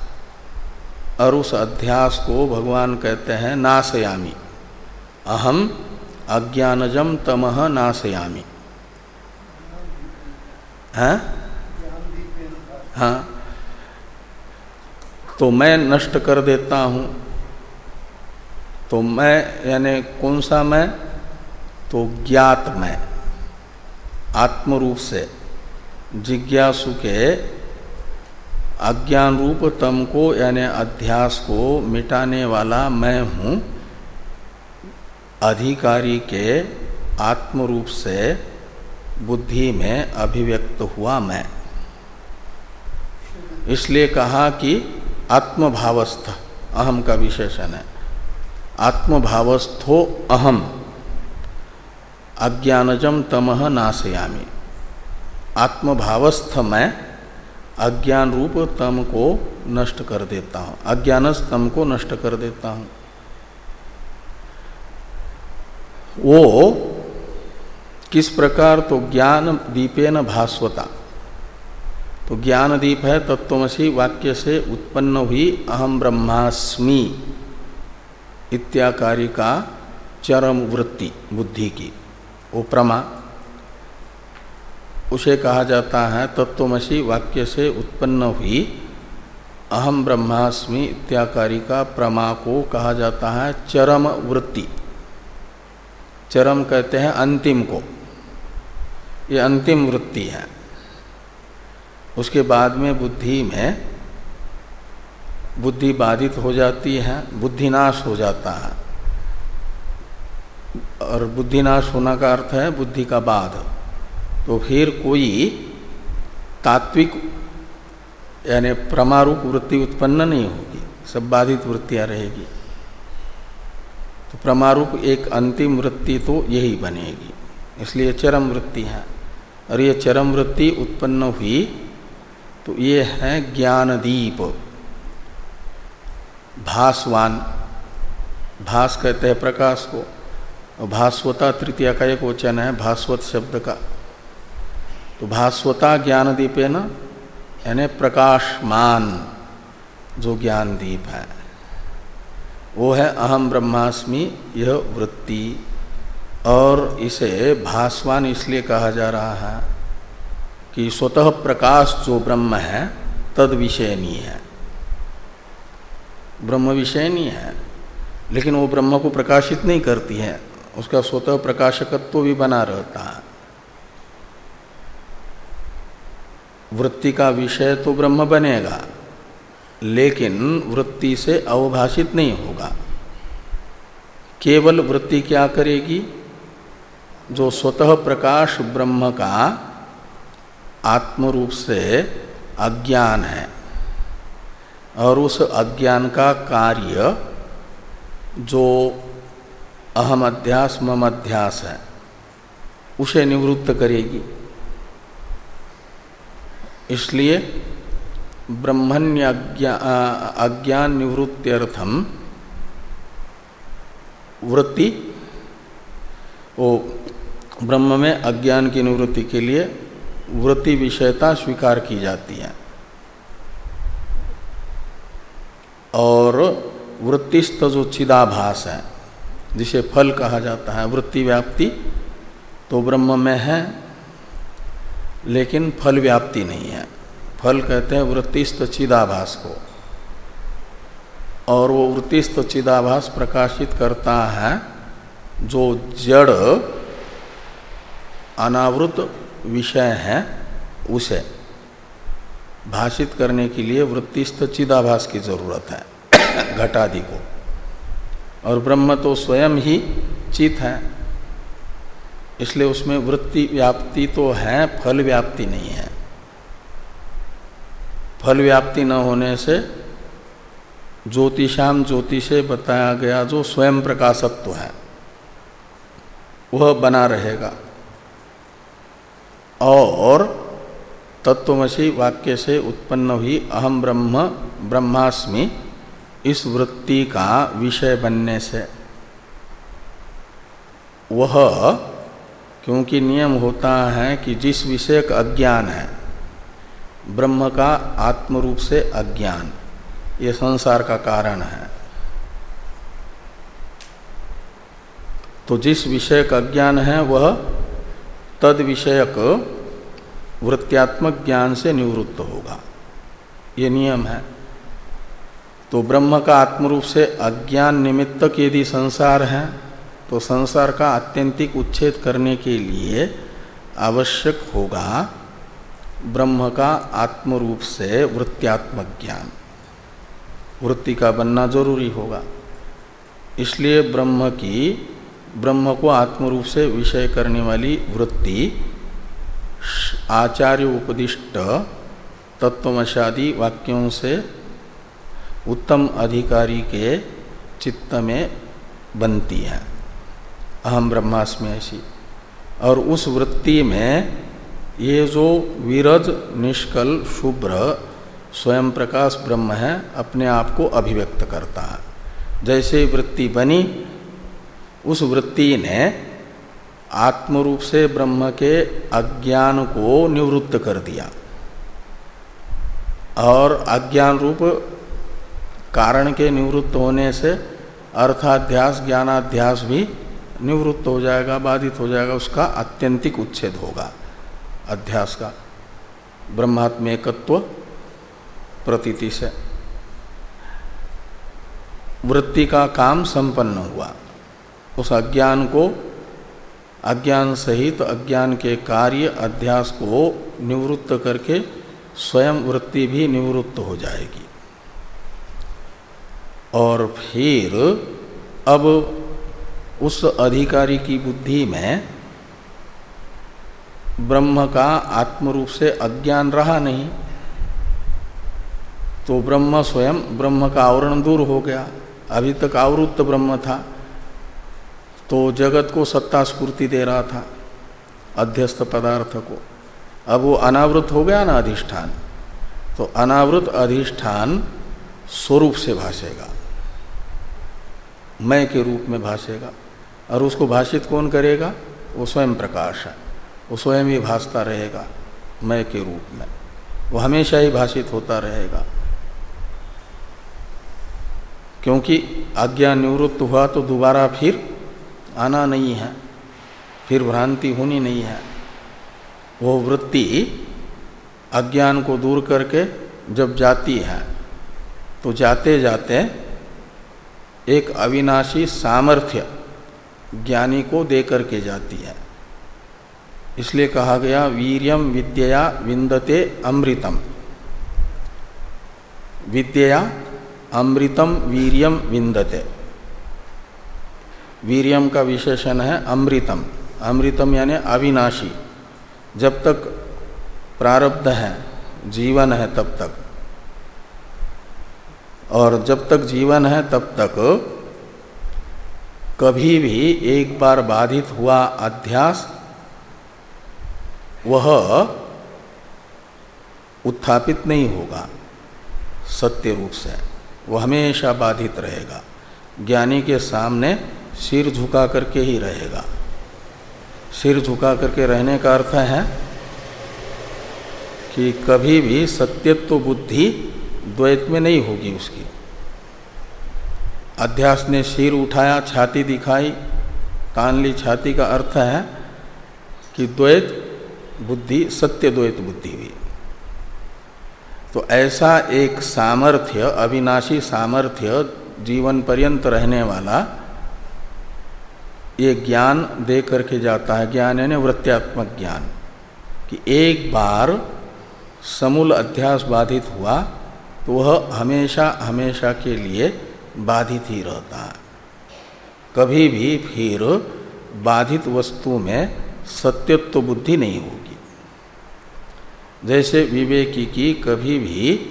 [SPEAKER 1] और उस अध्यास को भगवान कहते हैं, नाशयामी। अहम अज्ञानजम तमह नाशयामी। हाँ? हाँ। तो मैं नष्ट कर देता हूँ। तो मैं, यानी कौन सा मैं? तो ज्ञात मैं, आत्मरूप से, जिज्ञासु के अज्ञान रूप तम को यानी अध्यास को मिटाने वाला मैं हूँ। अधिकारी के आत्म रूप से बुद्धि में अभिव्यक्त हुआ मैं। इसलिए कहा कि आत्मभावस्थ, अहम का विशेषण है। आत्मभावस्थो अहम अज्ञानजम तमह नाशयामी। आत्मभावस्थ मैं अज्ञान रूप तम को नष्ट कर देता हूँ। अज्ञानस तम को नष्ट कर देता हूँ। वो किस प्रकार तो ज्ञान दीपेन भास्वता। तो ज्ञान दीप है, तत्वमसी वाक्य से उत्पन्न हुई अहम ब्रह्मास्मि इत्याकारी का चरम वृत्ति, बुद्धि की। वो प्रमा उसे कहा जाता है, तत्वमसी वाक्य से उत्पन्न हुई अहम ब्रह्मास्मि इत्याकारी का प्रमा को कहा जाता है चरम वृत्ति। चरम कहते हैं अंतिम को। ये अंतिम वृत्ति है। उसके बाद में बुद्धि में बुद्धि बाधित हो जाती है बुद्धिनाश हो जाता है। और बुद्धिनाश होना का अर्थ है बुद्धि का बाध। तो फिर कोई तात्विक, यानी प्रमारूप वृत्ति उत्पन्न नहीं होगी, सब बाधित वृत्तियाँ रहेगी। तो प्रमारूप एक अंतिम वृत्ति तो यही बनेगी, इसलिए चरम वृत्ति है। और ये चरम वृत्ति उत्पन्न हुई तो ये है ज्ञानदीप, भासवान। भास कहते हैं प्रकाश को भास्वता तृतीय का एक वचन है, भास्वत शब्द का। तो भास्वता ज्ञान दीपे न यानी प्रकाशमान जो ज्ञान दीप है। वो है अहम ब्रह्मास्मि, यह वृत्ति। और इसे भास्वान इसलिए कहा जा रहा है कि स्वतः प्रकाश जो ब्रह्म है, तद विषयनी है। ब्रह्म विषयनी है, लेकिन वो ब्रह्म को प्रकाशित नहीं करती है। उसका स्वतः प्रकाशकत्व भी बना रहता है। वृत्ति का विषय तो ब्रह्म बनेगा, लेकिन वृत्ति से अवभाषित नहीं होगा। केवल वृत्ति क्या करेगी? जो स्वतः प्रकाश ब्रह्म का आत्म रूप से अज्ञान है, और उस अज्ञान का कार्य जो अहम अध्यास मम अध्यास है, उसे निवृत्त करेगी। इसलिए ब्रह्मण्य अज्ञान निवृत्त्यर्थम वृत्ति, वो ब्रह्म में अज्ञान की निवृत्ति के लिए वृत्ति विषयता स्वीकार की जाती है। और वृत्तिस्थ जो चिदाभास है, जिसे फल कहा जाता है, वृत्ति व्याप्ति तो ब्रह्म में है लेकिन फल व्याप्ति नहीं है। फल कहते हैं वृत्तिस्थ चिदाभास को। और वो वृत्तिस्थ चिदाभास प्रकाशित करता है जो जड़ अनावृत विषय है उसे। भाषित करने के लिए वृत्तिस्थ चिदाभास की ज़रूरत है, घटादि को। और ब्रह्म तो स्वयं ही चित है। इसलिए उसमें वृत्ति व्याप्ति तो है, फल व्याप्ति नहीं है। फल व्याप्ति न होने से ज्योतिषाम ज्योति से बताया गया जो स्वयं प्रकाशत्व है, वह बना रहेगा। और तत्वमसी वाक्य से उत्पन्न हुई अहम ब्रह्म, ब्रह्मास्मि, इस वृत्ति का विषय बनने से, वह क्योंकि नियम होता है कि जिस विषय का अज्ञान है, ब्रह्म का आत्म रूप से अज्ञान, ये संसार का कारण है। तो जिस विषय का ज्ञान है, वह तद विषयक वृत्त्यात्मक ज्ञान से निवृत्त होगा। ये नियम है। तो ब्रह्म का आत्मरूप से अज्ञान निमित्तक यदि संसार है तो संसार का आत्यंतिक उच्छेद करने के लिए आवश्यक होगा ब्रह्म का आत्मरूप से वृत्त्यात्मक ज्ञान वृत्ति का बनना ज़रूरी होगा। इसलिए ब्रह्म की, ब्रह्म को आत्मरूप से विषय करने वाली वृत्ति, आचार्य उपदिष्ट, तत्वमशादी वाक्यों से उत्तम अधिकारी के चित्त में बनती है। अहम ब्रह्मास्मि ऐसी। और उस वृत्ति में ये जो विरज, निष्कल, शुभ्र, स्वयं प्रकाश ब्रह्म है, अपने आप को अभिव्यक्त करता है। जैसे वृत्ति बनी, उस वृत्ति ने आत्मरूप से ब्रह्म के अज्ञान को निवृत्त कर दिया। और अज्ञान रूप कारण के निवृत्त होने से अर्थाध्यास, ज्ञानाध्यास भी निवृत्त हो जाएगा, बाधित हो जाएगा, उसका अत्यंतिक उच्छेद होगा, अध्यास का। ब्रह्मात्मेकत्व प्रतीति से। वृत्ति का काम संपन्न हुआ। उस अज्ञान को, अज्ञान सहित तो अज्ञान के कार्य अध्यास को निवृत्त करके स्वयं वृत्ति भी निवृत्त हो जाएगी। और फिर, अब उस अधिकारी की बुद्धि में ब्रह्म का आत्मरूप से अज्ञान रहा नहीं। तो ब्रह्म स्वयं ब्रह्म का आवरण दूर हो गया। अभी तक आवृत्त ब्रह्म था। तो जगत को सत्ता स्फूर्ति दे रहा था, अध्यस्त पदार्थ को। अब वो अनावृत हो गया ना अधिष्ठान। तो अनावृत अधिष्ठान स्वरूप से भाषेगा। मैं के रूप में भाषेगा। और उसको भाषित कौन करेगा? वो स्वयं प्रकाश है। वो स्वयं ही भासता रहेगा मैं के रूप में। वो हमेशा ही भाषित होता रहेगा। क्योंकि आज्ञा निवृत्त हुआ तो दोबारा फिर आना नहीं है, फिर भ्रांति होनी नहीं है। वो वृत्ति अज्ञान को दूर करके जब जाती है तो जाते जाते एक अविनाशी सामर्थ्य ज्ञानी को दे करके जाती है। इसलिए कहा गया वीर्यम विद्या विंदते अमृतम। विद्या अमृतम वीरियम विंदते। वीर्यम का विशेषण है अमृतम। अमृतम यानी अविनाशी। जब तक प्रारब्ध है, जीवन है तब तक। और जब तक जीवन है तब तक कभी भी एक बार बाधित हुआ अध्यास, वह उत्थापित नहीं होगा, सत्य रूप से। वह हमेशा बाधित रहेगा। ज्ञानी के सामने सिर झुका करके ही रहेगा। सिर झुका करके रहने का अर्थ है कि कभी भी सत्यत्व बुद्धि द्वैत में नहीं होगी उसकी। अध्यास ने सिर उठाया, छाती दिखाई। तान ली छाती का अर्थ है कि द्वैत बुद्धि सत्य द्वैत बुद्धि हुई। तो ऐसा एक सामर्थ्य, अविनाशी सामर्थ्य, जीवन पर्यंत रहने वाला, ये ज्ञान दे करके जाता है। ज्ञान यानी वृत्त्यात्मक ज्ञान कि एक बार समूल अध्यास बाधित हुआ तो वह हमेशा हमेशा के लिए बाधित ही रहता है। कभी भी फिर बाधित वस्तु में सत्यत्व बुद्धि नहीं होगी। जैसे विवेकी की कभी भी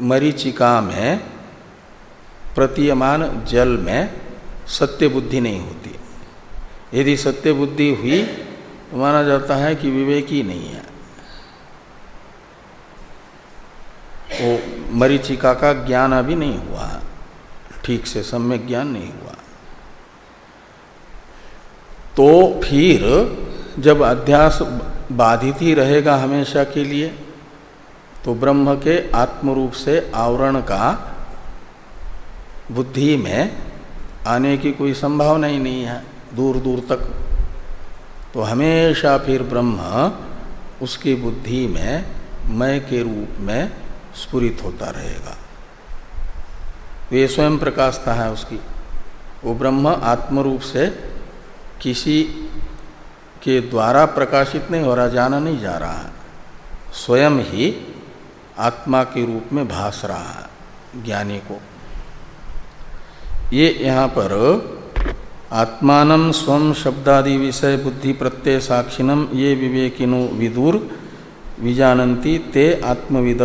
[SPEAKER 1] मरीचिका में प्रतीयमान जल में सत्य बुद्धि नहीं होती। यदि सत्य बुद्धि हुई तो माना जाता है कि विवेकी नहीं है। वो मरीचिका का ज्ञान अभी नहीं हुआ। ठीक से सम्यक ज्ञान नहीं हुआ। तो फिर जब अध्यास बाधित ही रहेगा हमेशा के लिए तो ब्रह्म के आत्मरूप से आवरण का बुद्धि में आने की कोई संभावना ही नहीं है दूर दूर तक। तो हमेशा फिर ब्रह्म उसकी बुद्धि में, मय के रूप में स्फुरित होता रहेगा। वे स्वयं प्रकाशता है उसकी। वो ब्रह्म आत्मरूप से किसी के द्वारा प्रकाशित नहीं हो रहा, जाना नहीं जा रहा है। स्वयं ही आत्मा के रूप में भास रहा है ज्ञानी को। ये यहाँ पर आत्मान स्व शब्दादि विषय बुद्धि प्रत्यय साक्षिणम ये विवेकिनो विदुर विजानती ते आत्मविद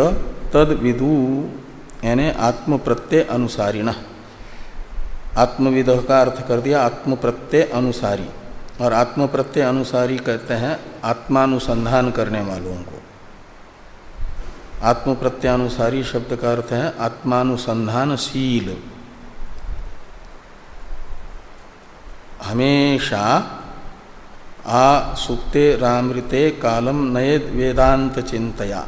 [SPEAKER 1] तद विदु यानी आत्म प्रत्यय अनुसारिण। आत्मविद का अर्थ कर दिया आत्म प्रत्यय अनुसारी। और आत्म प्रत्यय अनुसारी कहते हैं आत्मानुसंधान करने वालों को। आत्म प्रत्यानुसारी शब्द का अर्थ है आत्मानुसंधानशील। हमेशा आ सुक्ते रामृते कालम नए वेदांत चिंतया।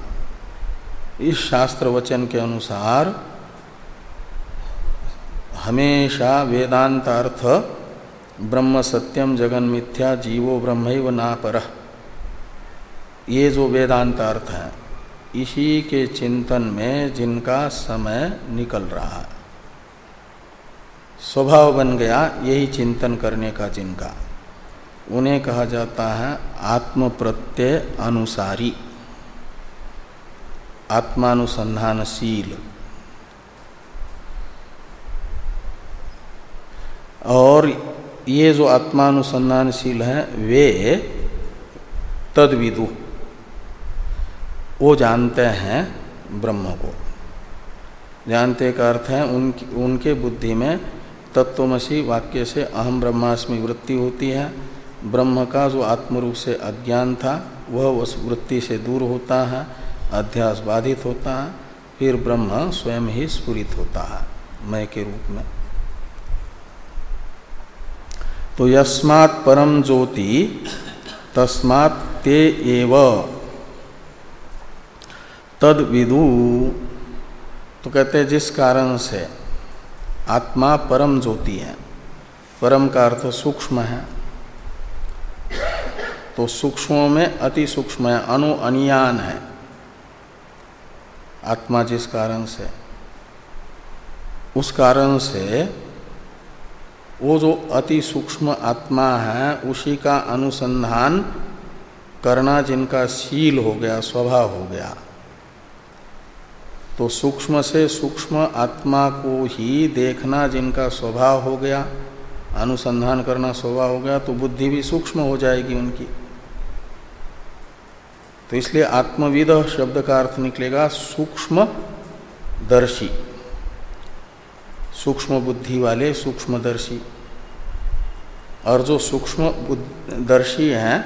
[SPEAKER 1] इस शास्त्र वचन के अनुसार हमेशा वेदांतार्थ ब्रह्म सत्यम जगन मिथ्या जीवो ब्रह्म ना पर ये जो वेदांत अर्थ है, इसी के चिंतन में जिनका समय निकल रहा है। स्वभाव बन गया यही चिंतन करने का जिनका। उन्हें कहा जाता है आत्म प्रत्यय अनुसारी। आत्मानुसंधानशील। और ये जो आत्मानुसंधानशील हैं, वे तदविदु। वो जानते हैं ब्रह्म को। जानते का अर्थ है, उनकी, उनके बुद्धि में तत्वमसी वाक्य से अहम ब्रह्मास्मि वृत्ति होती है। ब्रह्म का जो आत्मरूप से अज्ञान था, वह उस वृत्ति से दूर होता है। अध्यास बाधित होता है, फिर ब्रह्म स्वयं ही स्फुरित होता है, मय के रूप में। तो यस्मात् परम ज्योति, तस्मात् ते एव। तद विदु। तो कहते हैं, जिस कारण से आत्मा परम ज्योति है, परम का अर्थ सूक्ष्म है तो सूक्ष्मों में अति सूक्ष्म है, अनु अनियान है। आत्मा जिस कारण से, उस कारण से वो जो अति सूक्ष्म आत्मा है, उसी का अनुसंधान करना जिनका शील हो गया, स्वभाव हो गया। तो सूक्ष्म से सूक्ष्म आत्मा को ही देखना जिनका स्वभाव हो गया, अनुसंधान करना स्वभाव हो गया तो बुद्धि भी सूक्ष्म हो जाएगी उनकी। तो इसलिए आत्मविद शब्द का अर्थ निकलेगा सूक्ष्म दर्शी। सूक्ष्म बुद्धि वाले सूक्ष्मदर्शी और जो सूक्ष्म दर्शी हैं,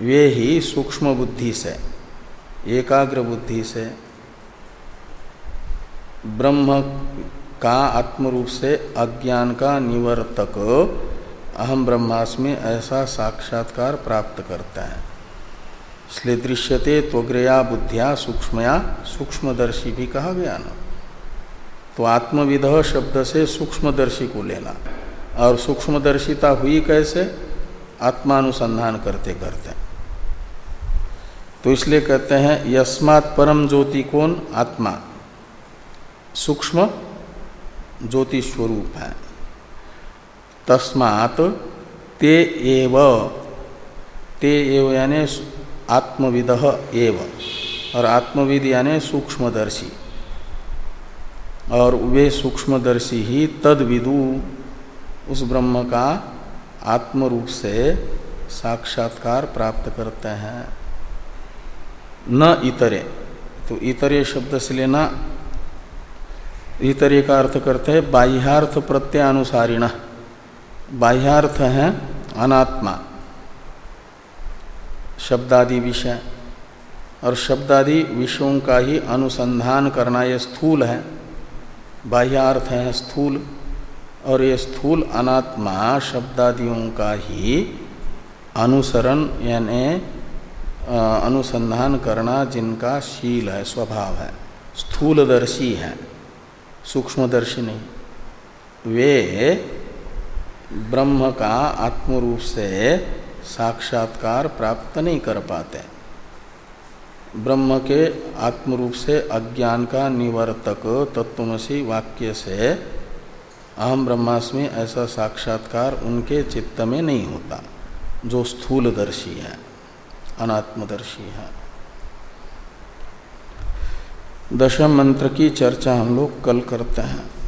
[SPEAKER 1] वे ही सूक्ष्म बुद्धि से, एकाग्र बुद्धि से, ब्रह्म का आत्मरूप से, अज्ञान का निवर्तक अहम ब्रह्मास्मि ऐसा साक्षात्कार प्राप्त करता है। इसलिए दृश्यते त्वग्रया बुद्धिया सूक्ष्मया सूक्ष्मदर्शी भी कहा गया ना। तो आत्मविद शब्द से सूक्ष्मदर्शी को लेना। और सूक्ष्मदर्शिता हुई कैसे? आत्मानुसंधान करते करते। तो इसलिए कहते हैं, यस्मात् परम ज्योति कौन? आत्मा। सूक्ष्म ज्योति स्वरूप है। तस्मात ते एव। ते एव यानी आत्मविद एव। और आत्मविद यानी सूक्ष्मदर्शी। और वे सूक्ष्मदर्शी ही तद विदु उस ब्रह्म का आत्म रूप से साक्षात्कार प्राप्त करते हैं। न इतरे। तो इतरे शब्द से लेना, इतरे का अर्थ करते हैं बाह्यार्थ प्रत्यानुसारिण। बाह्यार्थ है अनात्मा। शब्दादि विषय। और शब्दादि विषयों का ही अनुसंधान करना ये स्थूल है। बाह्यार्थ है स्थूल। और ये स्थूल अनात्मा शब्दादियों का ही अनुसरण यानी अनुसंधान करना जिनका शील है, स्वभाव है। स्थूलदर्शी है। सूक्ष्मदर्शी नहीं। वे ब्रह्म का आत्मरूप से साक्षात्कार प्राप्त नहीं कर पाते। ब्रह्म के आत्मरूप से अज्ञान का निवर्तक तत्वमसी वाक्य से अहम ब्रह्मास्मि ऐसा साक्षात्कार उनके चित्त में नहीं होता, जो स्थूलदर्शी है, अनात्मदर्शी है। दशम मंत्र की चर्चा हम लोग कल करते हैं।